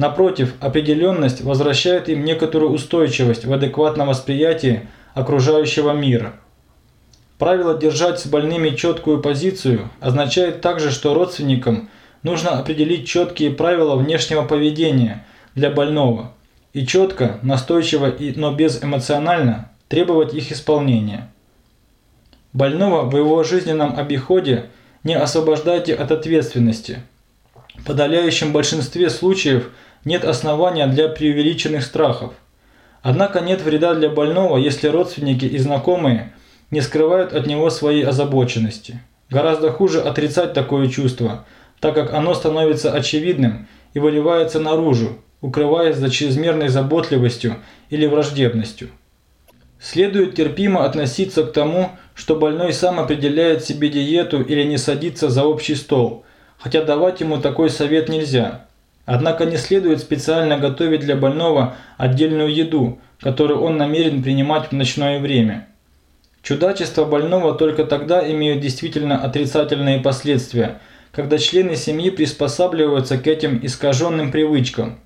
Напротив, определенность возвращает им некоторую устойчивость в адекватном восприятии окружающего мира. Правило держать с больными четкую позицию означает также, что родственникам нужно определить четкие правила внешнего поведения для больного и четко, настойчиво, но безэмоционально требовать их исполнения. Больного в его жизненном обиходе не освобождайте от ответственности. В подавляющем большинстве случаев нет основания для преувеличенных страхов. Однако нет вреда для больного, если родственники и знакомые не скрывают от него своей озабоченности. Гораздо хуже отрицать такое чувство, так как оно становится очевидным и выливается наружу, укрываясь за чрезмерной заботливостью или враждебностью. Следует терпимо относиться к тому, что больной сам определяет себе диету или не садится за общий стол, хотя давать ему такой совет нельзя. Однако не следует специально готовить для больного отдельную еду, которую он намерен принимать в ночное время. Чудачества больного только тогда имеют действительно отрицательные последствия, когда члены семьи приспосабливаются к этим искаженным привычкам.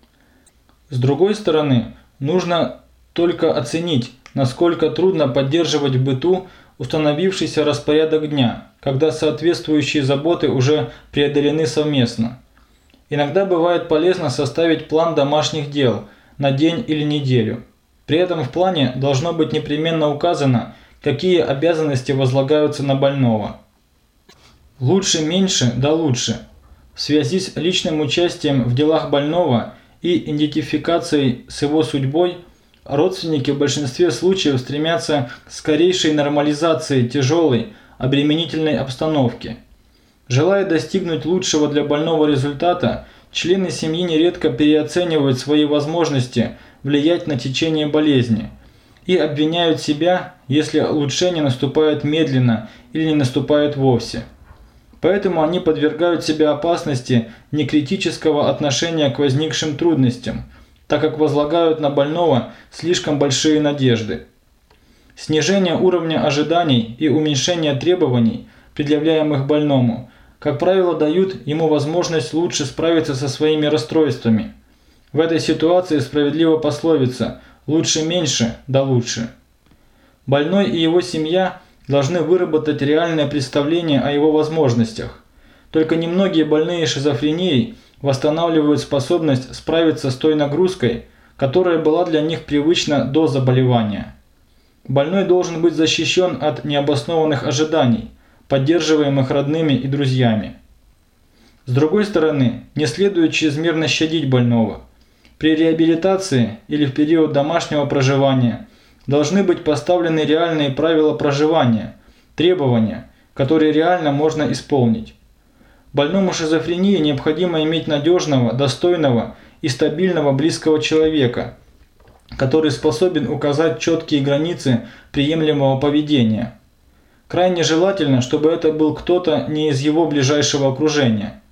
С другой стороны, нужно только оценить, насколько трудно поддерживать в быту установившийся распорядок дня, когда соответствующие заботы уже преодолены совместно. Иногда бывает полезно составить план домашних дел на день или неделю. При этом в плане должно быть непременно указано, какие обязанности возлагаются на больного. Лучше меньше, да лучше. В связи с личным участием в делах больного и идентификацией с его судьбой, родственники в большинстве случаев стремятся к скорейшей нормализации тяжелой, обременительной обстановки. Желая достигнуть лучшего для больного результата, члены семьи нередко переоценивают свои возможности влиять на течение болезни – и обвиняют себя, если улучшение наступает медленно или не наступает вовсе. Поэтому они подвергают себя опасности некритического отношения к возникшим трудностям, так как возлагают на больного слишком большие надежды. Снижение уровня ожиданий и уменьшение требований, предъявляемых больному, как правило, дают ему возможность лучше справиться со своими расстройствами. В этой ситуации справедлива пословица – Лучше меньше, да лучше. Больной и его семья должны выработать реальное представление о его возможностях. Только немногие больные шизофренией восстанавливают способность справиться с той нагрузкой, которая была для них привычна до заболевания. Больной должен быть защищен от необоснованных ожиданий, поддерживаемых родными и друзьями. С другой стороны, не следует чрезмерно щадить больного – при реабилитации или в период домашнего проживания должны быть поставлены реальные правила проживания, требования, которые реально можно исполнить. Больному шизофрении необходимо иметь надежного, достойного и стабильного близкого человека, который способен указать четкие границы приемлемого поведения. Крайне желательно, чтобы это был кто-то не из его ближайшего окружения –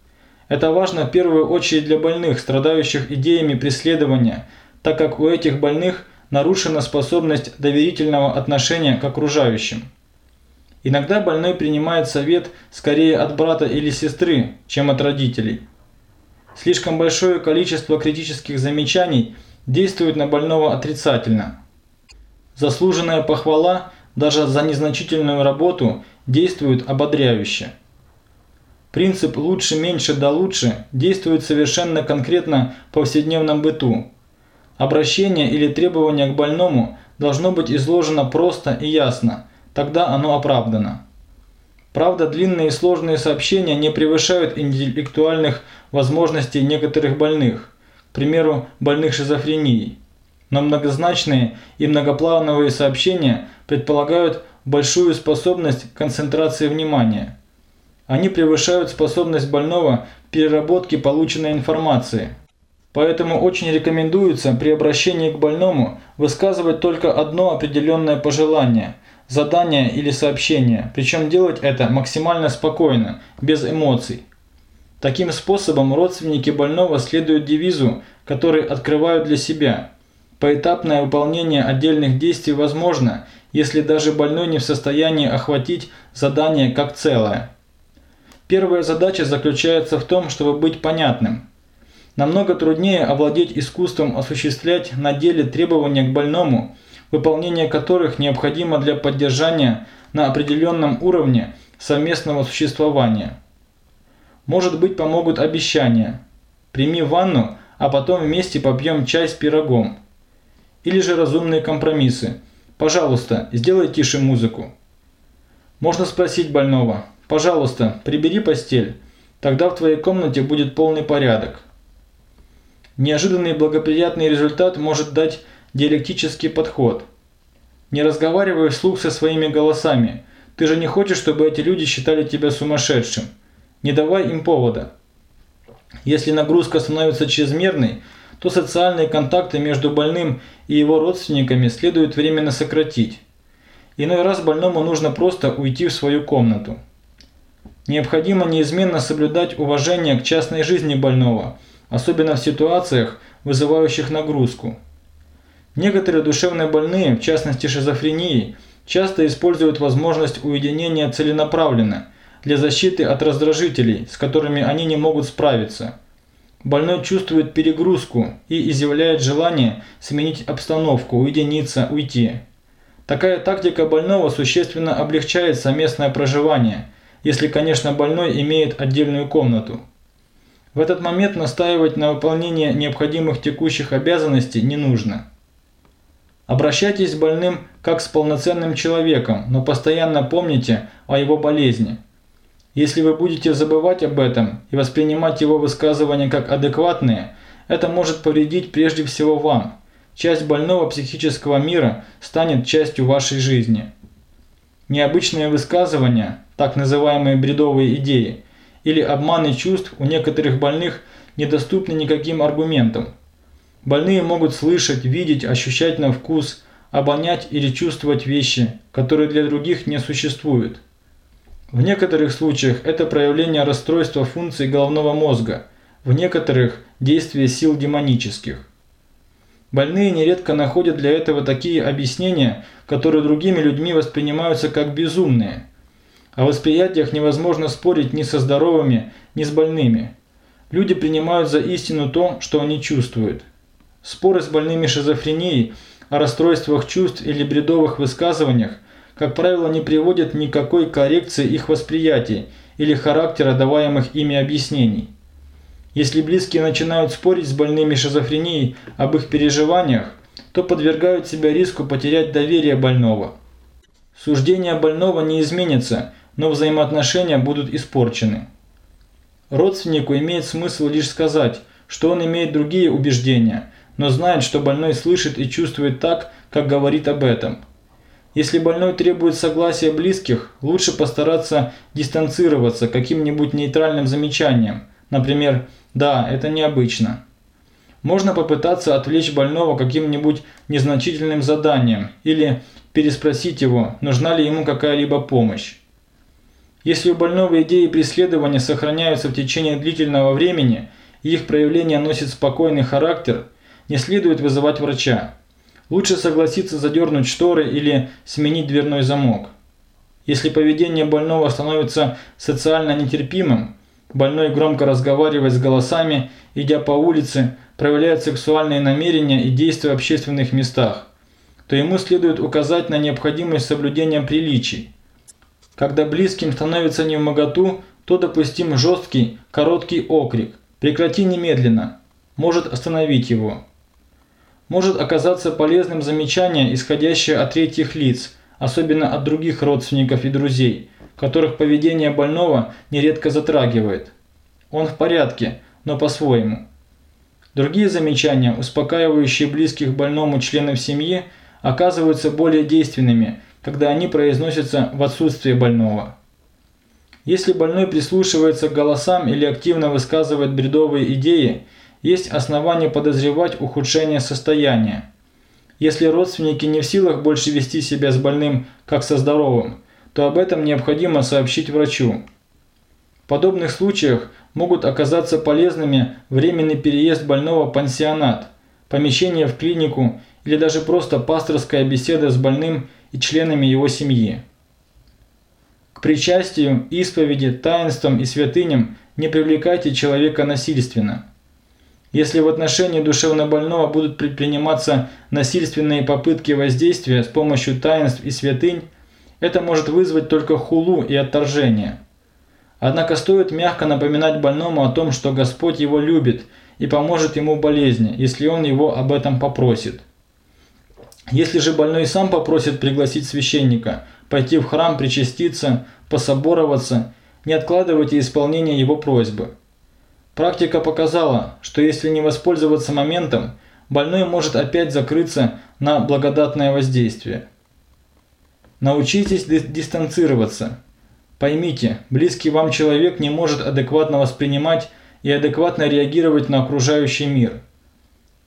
это важно в первую очередь для больных, страдающих идеями преследования, так как у этих больных нарушена способность доверительного отношения к окружающим. Иногда больной принимает совет скорее от брата или сестры, чем от родителей. Слишком большое количество критических замечаний действует на больного отрицательно. Заслуженная похвала даже за незначительную работу действует ободряюще. Принцип «лучше, меньше, да лучше» действует совершенно конкретно в повседневном быту. Обращение или требование к больному должно быть изложено просто и ясно, тогда оно оправдано. Правда, длинные и сложные сообщения не превышают интеллектуальных возможностей некоторых больных, к примеру, больных шизофренией. Но многозначные и многоплановые сообщения предполагают большую способность концентрации внимания – они превышают способность больного к переработке полученной информации. Поэтому очень рекомендуется при обращении к больному высказывать только одно определенное пожелание, задание или сообщение, причем делать это максимально спокойно, без эмоций. Таким способом родственники больного следуют девизу, который открывают для себя. Поэтапное выполнение отдельных действий возможно, если даже больной не в состоянии охватить задание как целое. Первая задача заключается в том, чтобы быть понятным. Намного труднее овладеть искусством осуществлять на деле требования к больному, выполнение которых необходимо для поддержания на определенном уровне совместного существования. Может быть помогут обещания. Прими ванну, а потом вместе попьем чай с пирогом. Или же разумные компромиссы. Пожалуйста, сделай тише музыку. Можно спросить больного. Пожалуйста, прибери постель. Тогда в твоей комнате будет полный порядок. Неожиданный благоприятный результат может дать диалектический подход. Не разговаривай вслух со своими голосами. Ты же не хочешь, чтобы эти люди считали тебя сумасшедшим. Не давай им повода. Если нагрузка становится чрезмерной, то социальные контакты между больным и его родственниками следует временно сократить. Иной раз больному нужно просто уйти в свою комнату. Необходимо неизменно соблюдать уважение к частной жизни больного, особенно в ситуациях, вызывающих нагрузку. Некоторые душевно больные, в частности шизофрении, часто используют возможность уединения целенаправленно, для защиты от раздражителей, с которыми они не могут справиться. Больной чувствует перегрузку и изъявляет желание сменить обстановку, уединиться, уйти. Такая тактика больного существенно облегчает совместное проживание, если, конечно, больной имеет отдельную комнату. В этот момент настаивать на выполнении необходимых текущих обязанностей не нужно. Обращайтесь с больным как с полноценным человеком, но постоянно помните о его болезни. Если вы будете забывать об этом и воспринимать его высказывания как адекватные, это может повредить прежде всего вам. Часть больного психического мира станет частью вашей жизни. Необычные высказывания, так называемые бредовые идеи, или обманы чувств у некоторых больных недоступны никаким аргументам. Больные могут слышать, видеть, ощущать на вкус, обонять или чувствовать вещи, которые для других не существуют. В некоторых случаях это проявление расстройства функций головного мозга, в некоторых – действие сил демонических. Больные нередко находят для этого такие объяснения, которые другими людьми воспринимаются как безумные. О восприятиях невозможно спорить ни со здоровыми, ни с больными. Люди принимают за истину то, что они чувствуют. Споры с больными шизофренией о расстройствах чувств или бредовых высказываниях – как правило, не приводят никакой коррекции их восприятия или характера даваемых ими объяснений. Если близкие начинают спорить с больными шизофренией об их переживаниях, то подвергают себя риску потерять доверие больного. Суждения больного не изменятся, но взаимоотношения будут испорчены. Родственнику имеет смысл лишь сказать, что он имеет другие убеждения, но знает, что больной слышит и чувствует так, как говорит об этом – если больной требует согласия близких, лучше постараться дистанцироваться каким-нибудь нейтральным замечанием. Например, «да, это необычно». Можно попытаться отвлечь больного каким-нибудь незначительным заданием или переспросить его, нужна ли ему какая-либо помощь. Если у больного идеи преследования сохраняются в течение длительного времени и их проявление носит спокойный характер, не следует вызывать врача. Лучше согласиться задернуть шторы или сменить дверной замок. Если поведение больного становится социально нетерпимым, больной громко разговаривает с голосами, идя по улице, проявляет сексуальные намерения и действия в общественных местах, то ему следует указать на необходимость соблюдения приличий. Когда близким становится невмоготу, то допустим жесткий, короткий окрик «прекрати немедленно», может остановить его может оказаться полезным замечание, исходящее от третьих лиц, особенно от других родственников и друзей, которых поведение больного нередко затрагивает. Он в порядке, но по-своему. Другие замечания, успокаивающие близких больному членов семьи, оказываются более действенными, когда они произносятся в отсутствие больного. Если больной прислушивается к голосам или активно высказывает бредовые идеи – есть основания подозревать ухудшение состояния. Если родственники не в силах больше вести себя с больным, как со здоровым, то об этом необходимо сообщить врачу. В подобных случаях могут оказаться полезными временный переезд больного в пансионат, помещение в клинику или даже просто пасторская беседа с больным и членами его семьи. К причастию, исповеди, таинствам и святыням не привлекайте человека насильственно. Если в отношении душевнобольного будут предприниматься насильственные попытки воздействия с помощью таинств и святынь, это может вызвать только хулу и отторжение. Однако стоит мягко напоминать больному о том, что Господь его любит и поможет ему в болезни, если он его об этом попросит. Если же больной сам попросит пригласить священника, пойти в храм, причаститься, пособороваться, не откладывайте исполнение его просьбы. Практика показала, что если не воспользоваться моментом, больной может опять закрыться на благодатное воздействие. Научитесь дистанцироваться. Поймите, близкий вам человек не может адекватно воспринимать и адекватно реагировать на окружающий мир.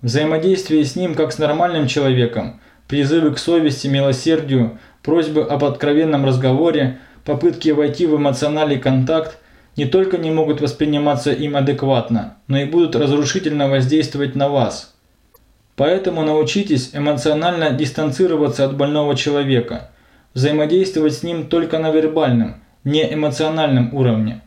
Взаимодействие с ним как с нормальным человеком, призывы к совести, милосердию, просьбы об откровенном разговоре, попытки войти в эмоциональный контакт не только не могут восприниматься им адекватно, но и будут разрушительно воздействовать на вас. Поэтому научитесь эмоционально дистанцироваться от больного человека, взаимодействовать с ним только на вербальном, не эмоциональном уровне.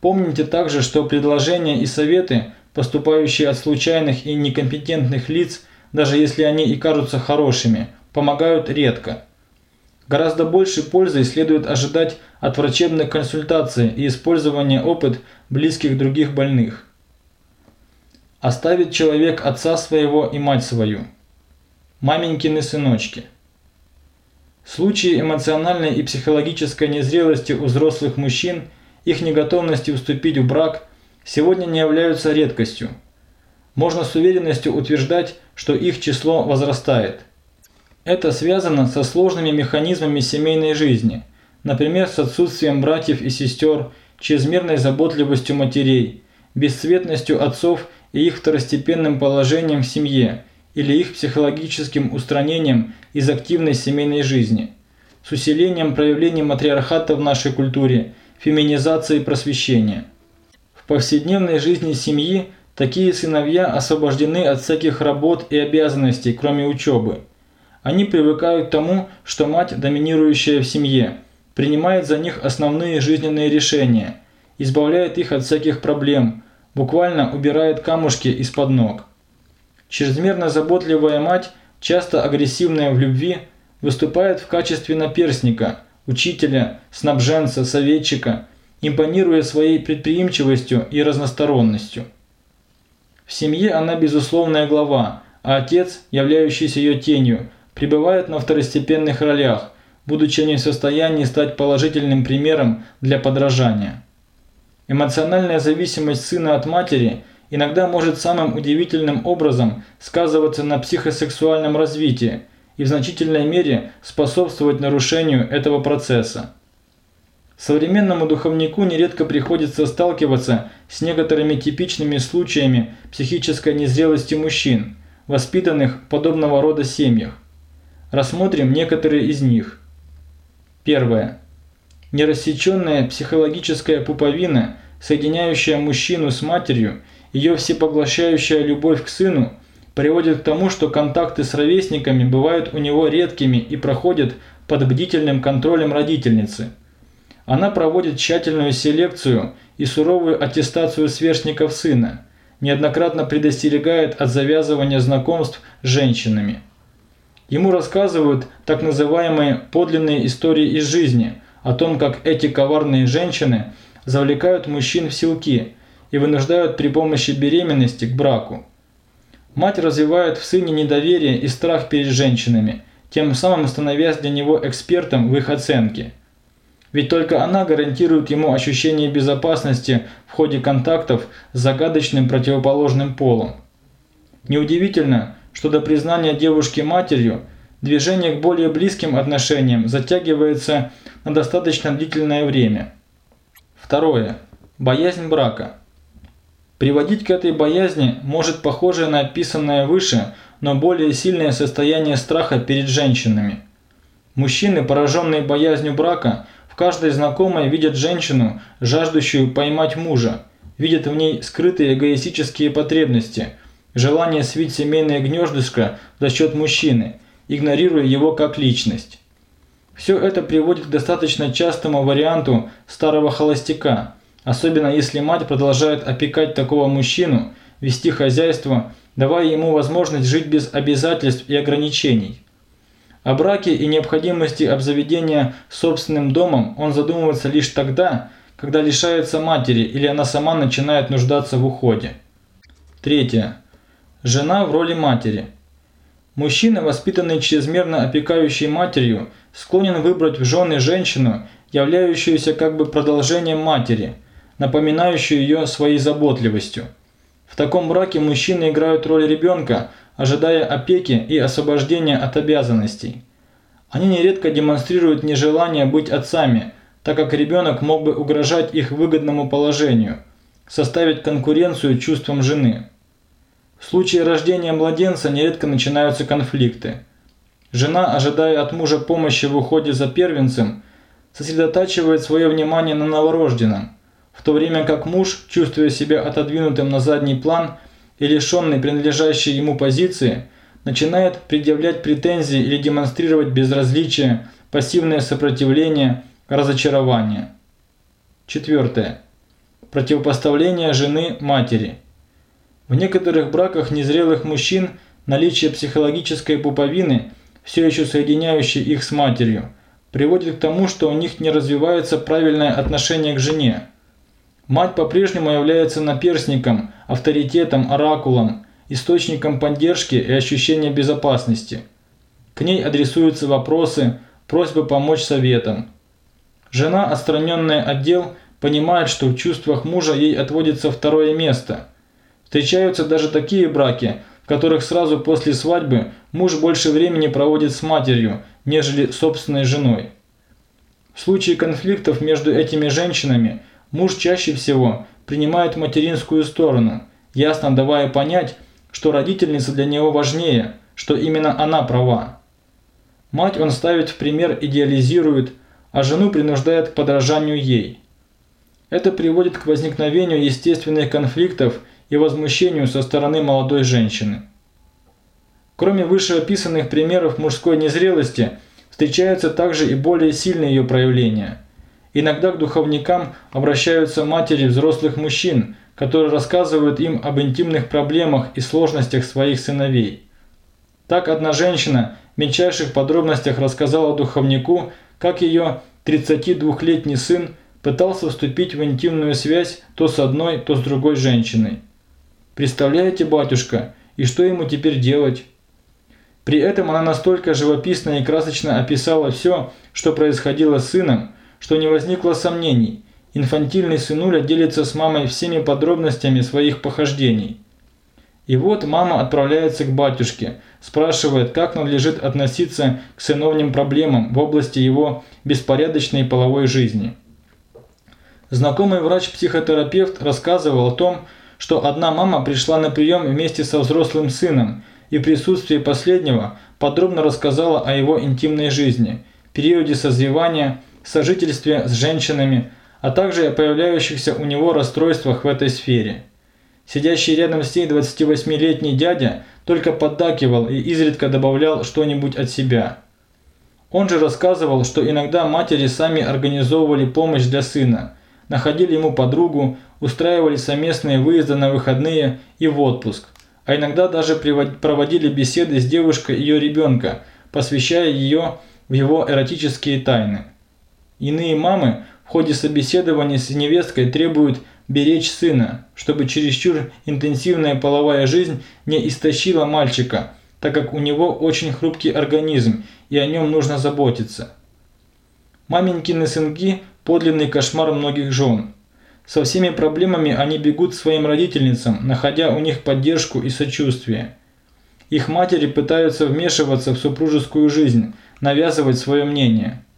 Помните также, что предложения и советы, поступающие от случайных и некомпетентных лиц, даже если они и кажутся хорошими, помогают редко. Гораздо больше пользы следует ожидать от врачебных консультаций и использования опыт близких других больных. Оставит человек отца своего и мать свою. Маменькины сыночки. Случаи эмоциональной и психологической незрелости у взрослых мужчин, их неготовности вступить в брак, сегодня не являются редкостью. Можно с уверенностью утверждать, что их число возрастает. Это связано со сложными механизмами семейной жизни – Например, с отсутствием братьев и сестер, чрезмерной заботливостью матерей, бесцветностью отцов и их второстепенным положением в семье или их психологическим устранением из активной семейной жизни, с усилением проявлений матриархата в нашей культуре, феминизацией просвещения. В повседневной жизни семьи такие сыновья освобождены от всяких работ и обязанностей, кроме учебы. Они привыкают к тому, что мать доминирующая в семье – принимает за них основные жизненные решения, избавляет их от всяких проблем, буквально убирает камушки из-под ног. Чрезмерно заботливая мать, часто агрессивная в любви, выступает в качестве наперсника, учителя, снабженца, советчика, импонируя своей предприимчивостью и разносторонностью. В семье она безусловная глава, а отец, являющийся ее тенью, пребывает на второстепенных ролях – будучи не в состоянии стать положительным примером для подражания. Эмоциональная зависимость сына от матери иногда может самым удивительным образом сказываться на психосексуальном развитии и в значительной мере способствовать нарушению этого процесса. Современному духовнику нередко приходится сталкиваться с некоторыми типичными случаями психической незрелости мужчин, воспитанных в подобного рода семьях. Рассмотрим некоторые из них. Первое. Нерассеченная психологическая пуповина, соединяющая мужчину с матерью, ее всепоглощающая любовь к сыну, приводит к тому, что контакты с ровесниками бывают у него редкими и проходят под бдительным контролем родительницы. Она проводит тщательную селекцию и суровую аттестацию сверстников сына, неоднократно предостерегает от завязывания знакомств с женщинами. Ему рассказывают так называемые подлинные истории из жизни, о том, как эти коварные женщины завлекают мужчин в силки и вынуждают при помощи беременности к браку. Мать развивает в сыне недоверие и страх перед женщинами, тем самым становясь для него экспертом в их оценке. Ведь только она гарантирует ему ощущение безопасности в ходе контактов с загадочным противоположным полом. Неудивительно, что до признания девушки матерью движение к более близким отношениям затягивается на достаточно длительное время. Второе. Боязнь брака. Приводить к этой боязни может похожее на описанное выше, но более сильное состояние страха перед женщинами. Мужчины, пораженные боязнью брака, в каждой знакомой видят женщину, жаждущую поймать мужа, видят в ней скрытые эгоистические потребности – желание свить семейное гнездышко за счет мужчины игнорируя его как личность. Все это приводит к достаточно частому варианту старого холостяка, особенно если мать продолжает опекать такого мужчину, вести хозяйство, давая ему возможность жить без обязательств и ограничений. О браке и необходимости обзаведения собственным домом он задумывается лишь тогда, когда лишается матери или она сама начинает нуждаться в уходе. Третье. Жена в роли матери. Мужчина, воспитанный чрезмерно опекающей матерью, склонен выбрать в жены женщину, являющуюся как бы продолжением матери, напоминающую ее своей заботливостью. В таком браке мужчины играют роль ребенка, ожидая опеки и освобождения от обязанностей. Они нередко демонстрируют нежелание быть отцами, так как ребенок мог бы угрожать их выгодному положению, составить конкуренцию чувствам жены. В случае рождения младенца нередко начинаются конфликты. Жена, ожидая от мужа помощи в уходе за первенцем, сосредотачивает свое внимание на новорожденном, в то время как муж, чувствуя себя отодвинутым на задний план и лишенный принадлежащей ему позиции, начинает предъявлять претензии или демонстрировать безразличие, пассивное сопротивление, разочарование. Четвертое. Противопоставление жены матери. В некоторых браках незрелых мужчин наличие психологической пуповины, все еще соединяющей их с матерью, приводит к тому, что у них не развивается правильное отношение к жене. Мать по-прежнему является наперсником, авторитетом, оракулом, источником поддержки и ощущения безопасности. К ней адресуются вопросы, просьбы помочь советам. Жена, отстраненная от дел, понимает, что в чувствах мужа ей отводится второе место. Встречаются даже такие браки, в которых сразу после свадьбы муж больше времени проводит с матерью, нежели собственной женой. В случае конфликтов между этими женщинами – Муж чаще всего принимает материнскую сторону, ясно давая понять, что родительница для него важнее, что именно она права. Мать он ставит в пример, идеализирует, а жену принуждает к подражанию ей. Это приводит к возникновению естественных конфликтов и возмущению со стороны молодой женщины. Кроме вышеописанных примеров мужской незрелости, встречаются также и более сильные ее проявления – Иногда к духовникам обращаются матери взрослых мужчин, которые рассказывают им об интимных проблемах и сложностях своих сыновей. Так одна женщина в мельчайших подробностях рассказала духовнику, как ее 32-летний сын пытался вступить в интимную связь то с одной, то с другой женщиной. Представляете, батюшка, и что ему теперь делать? При этом она настолько живописно и красочно описала все, что происходило с сыном, что не возникло сомнений. Инфантильный сынуля делится с мамой всеми подробностями своих похождений. И вот мама отправляется к батюшке, спрашивает, как надлежит относиться к сыновним проблемам в области его беспорядочной половой жизни. Знакомый врач-психотерапевт рассказывал о том, что одна мама пришла на прием вместе со взрослым сыном и в присутствии последнего подробно рассказала о его интимной жизни, периоде созревания, сожительстве с женщинами, а также о появляющихся у него расстройствах в этой сфере. Сидящий рядом с ней 28-летний дядя только поддакивал и изредка добавлял что-нибудь от себя. Он же рассказывал, что иногда матери сами организовывали помощь для сына, находили ему подругу, устраивали совместные выезды на выходные и в отпуск, а иногда даже проводили беседы с девушкой ее ребенка, посвящая ее в его эротические тайны. Иные мамы в ходе собеседования с невесткой требуют беречь сына, чтобы чересчур интенсивная половая жизнь не истощила мальчика, так как у него очень хрупкий организм и о нем нужно заботиться. Маменькины сынки – подлинный кошмар многих жен. Со всеми проблемами они бегут к своим родительницам, находя у них поддержку и сочувствие. Их матери пытаются вмешиваться в супружескую жизнь, навязывать свое мнение –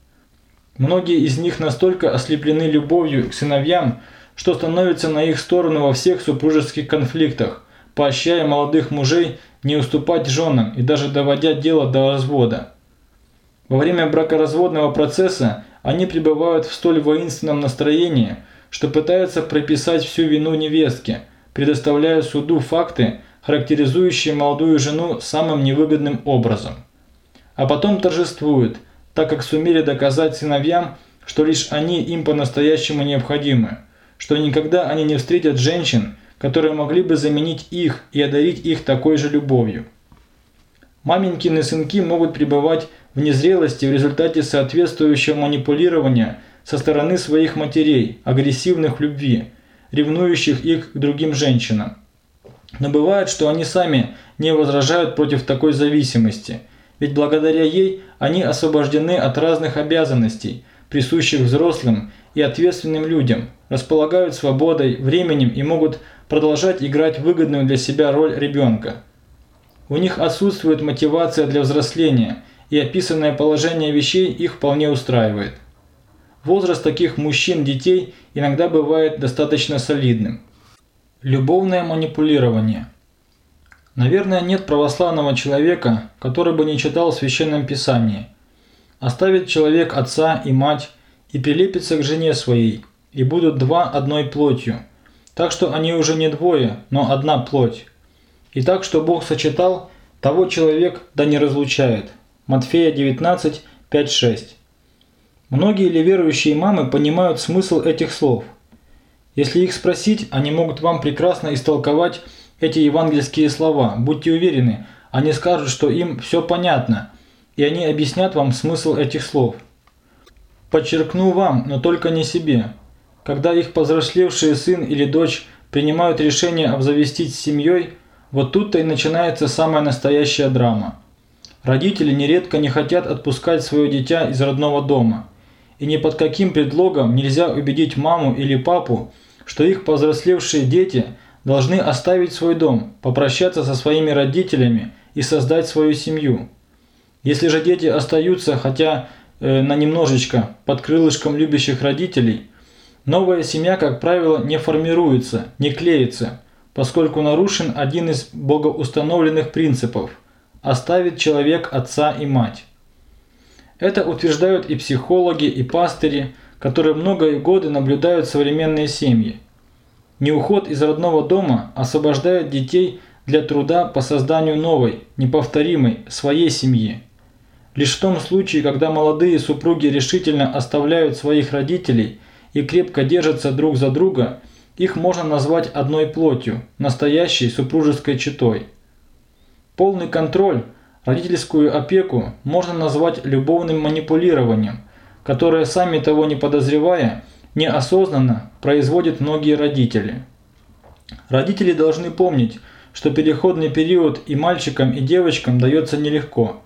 Многие из них настолько ослеплены любовью к сыновьям, что становятся на их сторону во всех супружеских конфликтах, поощряя молодых мужей не уступать женам и даже доводя дело до развода. Во время бракоразводного процесса они пребывают в столь воинственном настроении, что пытаются прописать всю вину невестке, предоставляя суду факты, характеризующие молодую жену самым невыгодным образом. а потом торжествуют, так как сумели доказать сыновьям, что лишь они им по-настоящему необходимы, что никогда они не встретят женщин, которые могли бы заменить их и одарить их такой же любовью. Маменькины сынки могут пребывать в незрелости в результате соответствующего манипулирования со стороны своих матерей, агрессивных в любви, ревнующих их к другим женщинам. Но бывает, что они сами не возражают против такой зависимости, ведь благодаря ей они освобождены от разных обязанностей, присущих взрослым и ответственным людям, располагают свободой, временем и могут продолжать играть выгодную для себя роль ребенка. У них отсутствует мотивация для взросления, и описанное положение вещей их вполне устраивает. Возраст таких мужчин-детей иногда бывает достаточно солидным. Любовное манипулирование. Наверное, нет православного человека, который бы не читал в Священном Писании. Оставит человек отца и мать и прилепится к жене своей, и будут два одной плотью. Так что они уже не двое, но одна плоть. И так, что Бог сочетал, того человек да не разлучает. Матфея 19, 5-6. Многие ли верующие мамы понимают смысл этих слов? Если их спросить, они могут вам прекрасно истолковать эти евангельские слова. Будьте уверены, они скажут, что им все понятно, и они объяснят вам смысл этих слов. Подчеркну вам, но только не себе. Когда их повзрослевший сын или дочь принимают решение обзавестись семьей, вот тут-то и начинается самая настоящая драма. Родители нередко не хотят отпускать свое дитя из родного дома. И ни под каким предлогом нельзя убедить маму или папу, что их повзрослевшие дети должны оставить свой дом, попрощаться со своими родителями и создать свою семью. Если же дети остаются, хотя э, на немножечко, под крылышком любящих родителей, новая семья, как правило, не формируется, не клеится, поскольку нарушен один из богоустановленных принципов – оставит человек отца и мать. Это утверждают и психологи, и пастыри, которые многие годы наблюдают современные семьи. Неуход из родного дома освобождает детей для труда по созданию новой, неповторимой, своей семьи. Лишь в том случае, когда молодые супруги решительно оставляют своих родителей и крепко держатся друг за друга, их можно назвать одной плотью, настоящей супружеской четой. Полный контроль, родительскую опеку можно назвать любовным манипулированием, которое, сами того не подозревая, неосознанно производят многие родители. Родители должны помнить, что переходный период и мальчикам, и девочкам дается нелегко.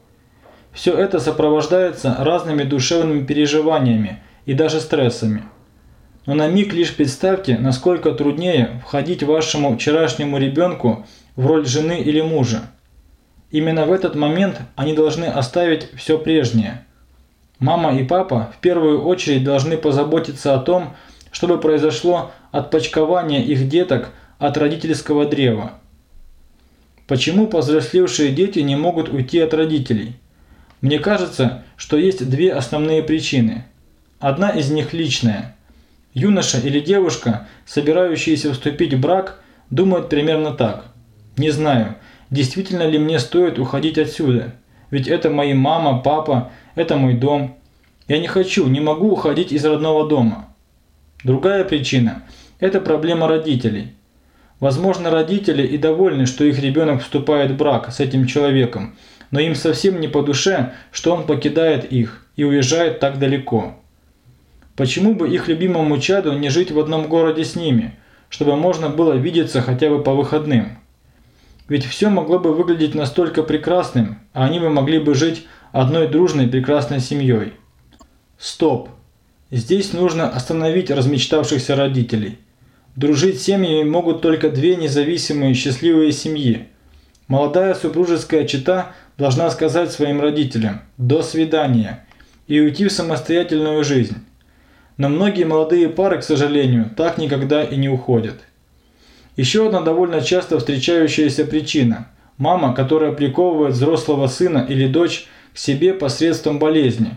Все это сопровождается разными душевными переживаниями и даже стрессами. Но на миг лишь представьте, насколько труднее входить вашему вчерашнему ребенку в роль жены или мужа. Именно в этот момент они должны оставить все прежнее. Мама и папа в первую очередь должны позаботиться о том, чтобы произошло отпочкование их деток от родительского древа. Почему повзрослевшие дети не могут уйти от родителей? Мне кажется, что есть две основные причины. Одна из них личная. Юноша или девушка, собирающиеся вступить в брак, думают примерно так. Не знаю, действительно ли мне стоит уходить отсюда. Ведь это мои мама, папа, это мой дом. Я не хочу, не могу уходить из родного дома. Другая причина – это проблема родителей. Возможно, родители и довольны, что их ребенок вступает в брак с этим человеком, но им совсем не по душе, что он покидает их и уезжает так далеко. Почему бы их любимому чаду не жить в одном городе с ними, чтобы можно было видеться хотя бы по выходным? Ведь все могло бы выглядеть настолько прекрасным, а они бы могли бы жить одной дружной прекрасной семьей. Стоп! Здесь нужно остановить размечтавшихся родителей. Дружить семьями могут только две независимые счастливые семьи. Молодая супружеская чета должна сказать своим родителям «до свидания» и уйти в самостоятельную жизнь. Но многие молодые пары, к сожалению, так никогда и не уходят. Еще одна довольно часто встречающаяся причина – мама, которая приковывает взрослого сына или дочь к себе посредством болезни.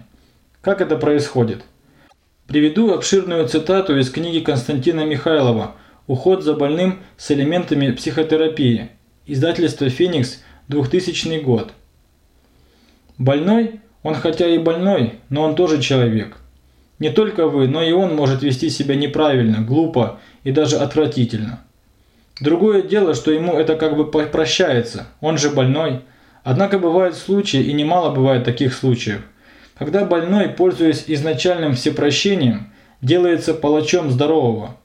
Как это происходит? Приведу обширную цитату из книги Константина Михайлова «Уход за больным с элементами психотерапии», издательство «Феникс», 2000 год. Больной, он хотя и больной, но он тоже человек. Не только вы, но и он может вести себя неправильно, глупо и даже отвратительно. Другое дело, что ему это как бы прощается, он же больной. Однако бывают случаи, и немало бывает таких случаев, когда больной, пользуясь изначальным всепрощением, делается палачом здорового.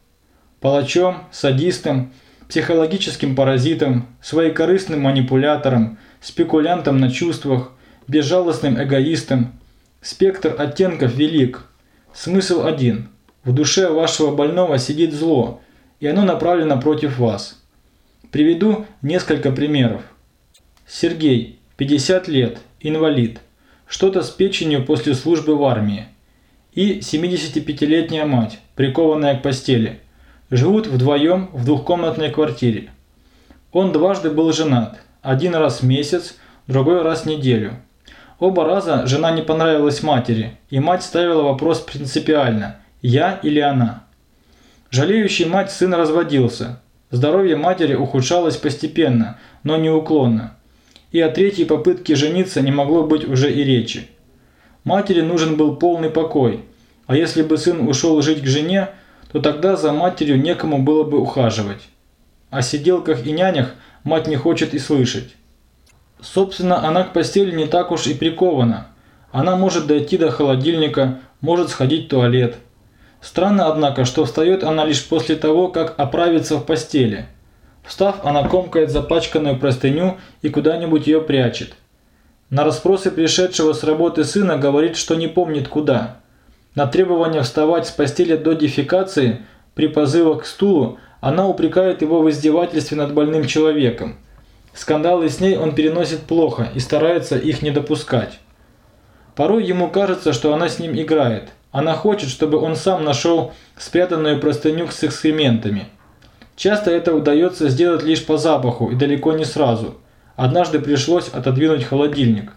Палачом, садистом, психологическим паразитом, своекорыстным манипулятором, спекулянтом на чувствах, безжалостным эгоистом. Спектр оттенков велик. Смысл один. В душе вашего больного сидит зло, и оно направлено против вас. Приведу несколько примеров. Сергей, 50 лет, инвалид. Что-то с печенью после службы в армии. И 75-летняя мать, прикованная к постели. Живут вдвоем в двухкомнатной квартире. Он дважды был женат. Один раз в месяц, другой раз в неделю. Оба раза жена не понравилась матери, и мать ставила вопрос принципиально – я или она. Жалеющий мать сын разводился. Здоровье матери ухудшалось постепенно, но неуклонно. И о третьей попытке жениться не могло быть уже и речи. Матери нужен был полный покой, а если бы сын ушел жить к жене, то тогда за матерью некому было бы ухаживать. О сиделках и нянях мать не хочет и слышать. Собственно, она к постели не так уж и прикована. Она может дойти до холодильника, может сходить в туалет. Странно, однако, что встает она лишь после того, как оправится в постели. Встав, она комкает запачканную простыню и куда-нибудь ее прячет. На расспросы пришедшего с работы сына говорит, что не помнит куда. На требование вставать с постели до дефекации при позывах к стулу она упрекает его в издевательстве над больным человеком. Скандалы с ней он переносит плохо и старается их не допускать. Порой ему кажется, что она с ним играет. Она хочет, чтобы он сам нашел спрятанную простыню с экскрементами. Часто это удается сделать лишь по запаху и далеко не сразу. Однажды пришлось отодвинуть холодильник.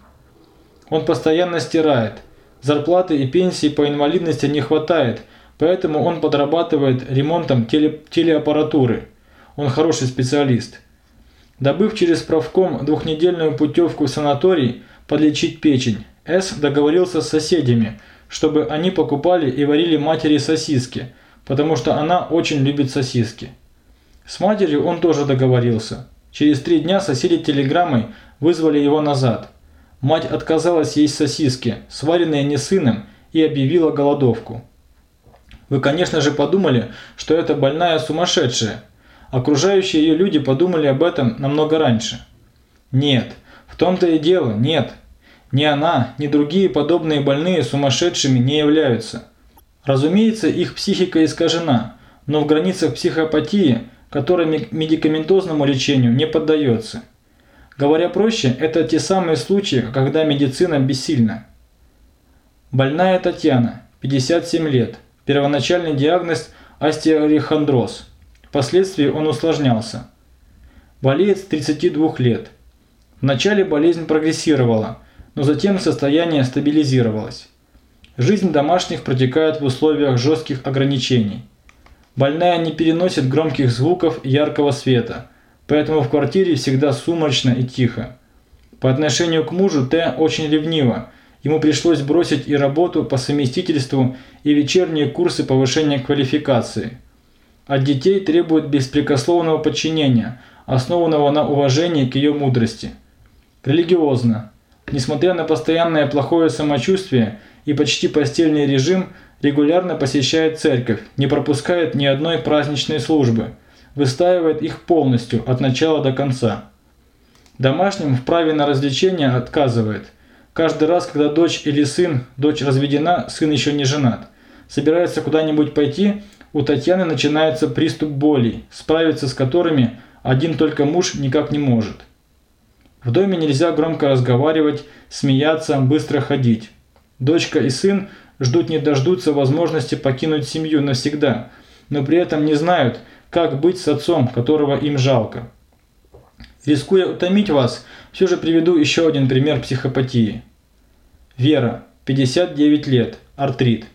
Он постоянно стирает. Зарплаты и пенсии по инвалидности не хватает, поэтому он подрабатывает ремонтом теле телеаппаратуры. Он хороший специалист. Добыв через правком двухнедельную путевку в санаторий подлечить печень, С договорился с соседями, чтобы они покупали и варили матери сосиски, потому что она очень любит сосиски. С матерью он тоже договорился. Через три дня соседи телеграммой вызвали его назад. Мать отказалась есть сосиски, сваренные не сыном, и объявила голодовку. Вы, конечно же, подумали, что это больная сумасшедшая, Окружающие ее люди подумали об этом намного раньше. Нет, в том-то и дело, нет. Ни она, ни другие подобные больные сумасшедшими не являются. Разумеется, их психика искажена, но в границах психопатии, которая медикаментозному лечению не поддается. Говоря проще, это те самые случаи, когда медицина бессильна. Больная Татьяна, 57 лет. Первоначальный диагноз – остеохондроз – Впоследствии он усложнялся. Болеет с 32 лет. Вначале болезнь прогрессировала, но затем состояние стабилизировалось. Жизнь домашних протекает в условиях жестких ограничений. Больная не переносит громких звуков и яркого света, поэтому в квартире всегда сумрачно и тихо. По отношению к мужу Т очень ревнива, ему пришлось бросить и работу по совместительству, и вечерние курсы повышения квалификации – от детей требует беспрекословного подчинения, основанного на уважении к ее мудрости. Религиозно. Несмотря на постоянное плохое самочувствие и почти постельный режим, регулярно посещает церковь, не пропускает ни одной праздничной службы, выстаивает их полностью, от начала до конца. Домашним в праве на развлечения отказывает. Каждый раз, когда дочь или сын, дочь разведена, сын еще не женат, собирается куда-нибудь пойти – у Татьяны начинается приступ боли, справиться с которыми один только муж никак не может. В доме нельзя громко разговаривать, смеяться, быстро ходить. Дочка и сын ждут не дождутся возможности покинуть семью навсегда, но при этом не знают, как быть с отцом, которого им жалко. Рискуя утомить вас, все же приведу еще один пример психопатии. Вера, 59 лет, артрит.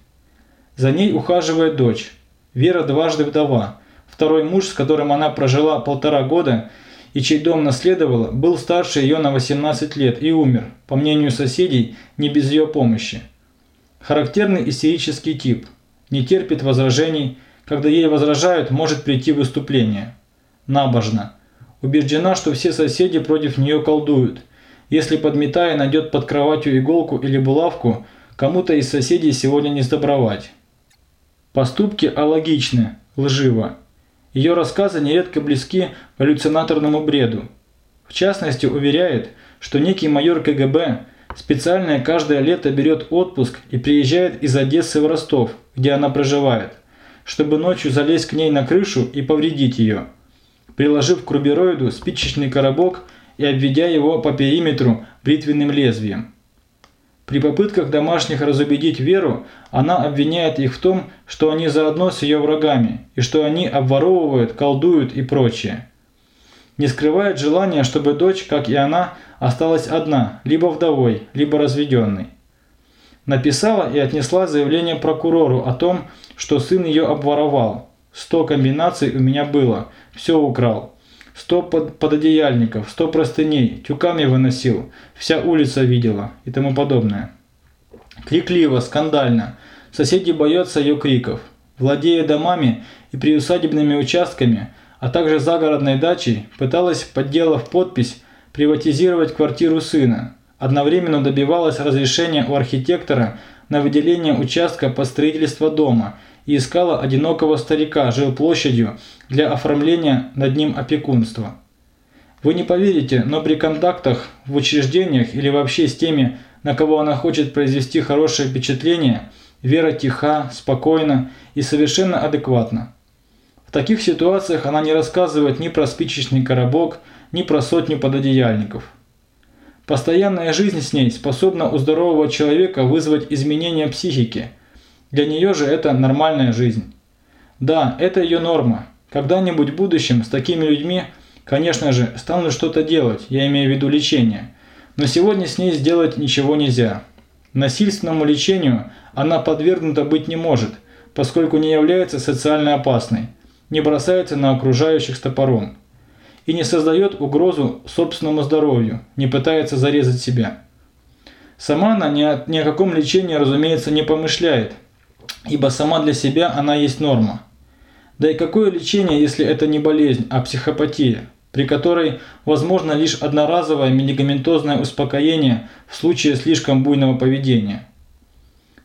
За ней ухаживает дочь. Вера дважды вдова. Второй муж, с которым она прожила полтора года, и чей дом наследовала, был старше ее на 18 лет и умер, по мнению соседей, не без ее помощи. Характерный истерический тип. Не терпит возражений, когда ей возражают, может прийти выступление. Набожна. Убеждена, что все соседи против нее колдуют. Если подметая найдет под кроватью иголку или булавку, кому-то из соседей сегодня не сдобровать. Поступки алогичны, лживо. Ее рассказы нередко близки галлюцинаторному бреду. В частности, уверяет, что некий майор КГБ специально каждое лето берет отпуск и приезжает из Одессы в Ростов, где она проживает, чтобы ночью залезть к ней на крышу и повредить ее, приложив к рубероиду спичечный коробок и обведя его по периметру бритвенным лезвием. При попытках домашних разубедить Веру, она обвиняет их в том, что они заодно с ее врагами, и что они обворовывают, колдуют и прочее. Не скрывает желания, чтобы дочь, как и она, осталась одна, либо вдовой, либо разведенной. Написала и отнесла заявление прокурору о том, что сын ее обворовал. Сто комбинаций у меня было, все украл. Сто под, пододеяльников, сто простыней, тюками выносил, вся улица видела и тому подобное. Крикливо, скандально. Соседи боятся ее криков. Владея домами и приусадебными участками, а также загородной дачей, пыталась, подделав подпись, приватизировать квартиру сына. Одновременно добивалась разрешения у архитектора на выделение участка под строительство дома – и искала одинокого старика жилплощадью для оформления над ним опекунства. Вы не поверите, но при контактах в учреждениях или вообще с теми, на кого она хочет произвести хорошее впечатление, Вера тиха, спокойна и совершенно адекватна. В таких ситуациях она не рассказывает ни про спичечный коробок, ни про сотню пододеяльников. Постоянная жизнь с ней способна у здорового человека вызвать изменения психики – для нее же это нормальная жизнь. Да, это ее норма. Когда-нибудь в будущем с такими людьми, конечно же, станут что-то делать, я имею в виду лечение. Но сегодня с ней сделать ничего нельзя. Насильственному лечению она подвергнута быть не может, поскольку не является социально опасной, не бросается на окружающих с топором и не создает угрозу собственному здоровью, не пытается зарезать себя. Сама она ни о, ни о каком лечении, разумеется, не помышляет – ибо сама для себя она есть норма. Да и какое лечение, если это не болезнь, а психопатия, при которой возможно лишь одноразовое медикаментозное успокоение в случае слишком буйного поведения.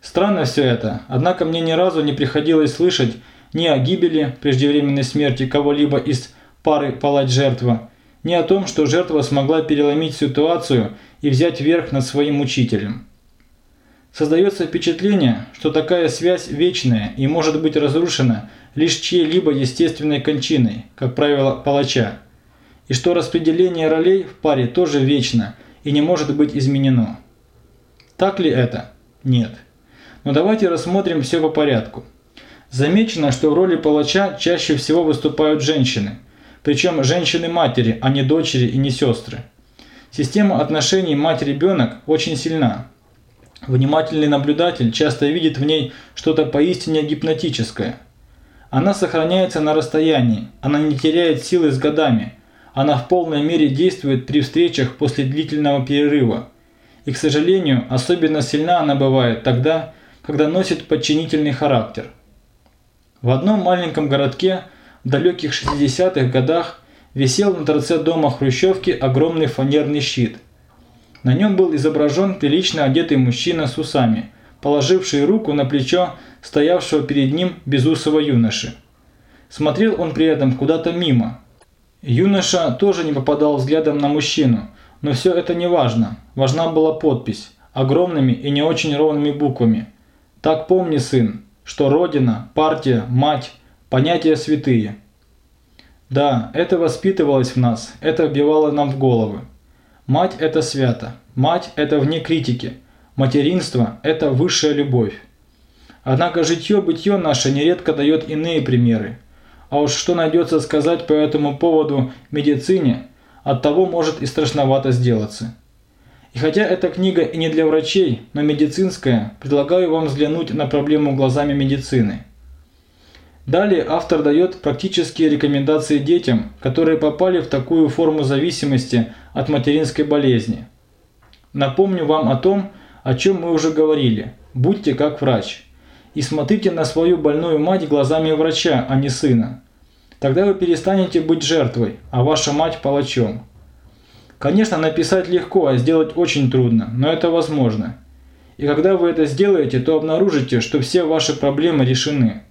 Странно все это, однако мне ни разу не приходилось слышать ни о гибели, преждевременной смерти кого-либо из пары палач-жертва, ни о том, что жертва смогла переломить ситуацию и взять верх над своим учителем. Создается впечатление, что такая связь вечная и может быть разрушена лишь чьей-либо естественной кончиной, как правило, палача, и что распределение ролей в паре тоже вечно и не может быть изменено. Так ли это? Нет. Но давайте рассмотрим все по порядку. Замечено, что в роли палача чаще всего выступают женщины, причем женщины-матери, а не дочери и не сестры. Система отношений мать-ребенок очень сильна. Внимательный наблюдатель часто видит в ней что-то поистине гипнотическое. Она сохраняется на расстоянии, она не теряет силы с годами, она в полной мере действует при встречах после длительного перерыва. И, к сожалению, особенно сильна она бывает тогда, когда носит подчинительный характер. В одном маленьком городке в далеких 60-х годах висел на торце дома Хрущевки огромный фанерный щит – на нем был изображен прилично одетый мужчина с усами, положивший руку на плечо стоявшего перед ним безусого юноши. Смотрел он при этом куда-то мимо. Юноша тоже не попадал взглядом на мужчину, но все это не важно. Важна была подпись, огромными и не очень ровными буквами. «Так помни, сын, что Родина, партия, мать – понятия святые». Да, это воспитывалось в нас, это вбивало нам в головы. Мать – это свято. Мать – это вне критики. Материнство – это высшая любовь. Однако житье-бытье наше нередко дает иные примеры. А уж что найдется сказать по этому поводу медицине, от того может и страшновато сделаться. И хотя эта книга и не для врачей, но медицинская, предлагаю вам взглянуть на проблему глазами медицины. Далее автор дает практические рекомендации детям, которые попали в такую форму зависимости от материнской болезни. Напомню вам о том, о чем мы уже говорили. Будьте как врач. И смотрите на свою больную мать глазами врача, а не сына. Тогда вы перестанете быть жертвой, а ваша мать палачом. Конечно, написать легко, а сделать очень трудно, но это возможно. И когда вы это сделаете, то обнаружите, что все ваши проблемы решены.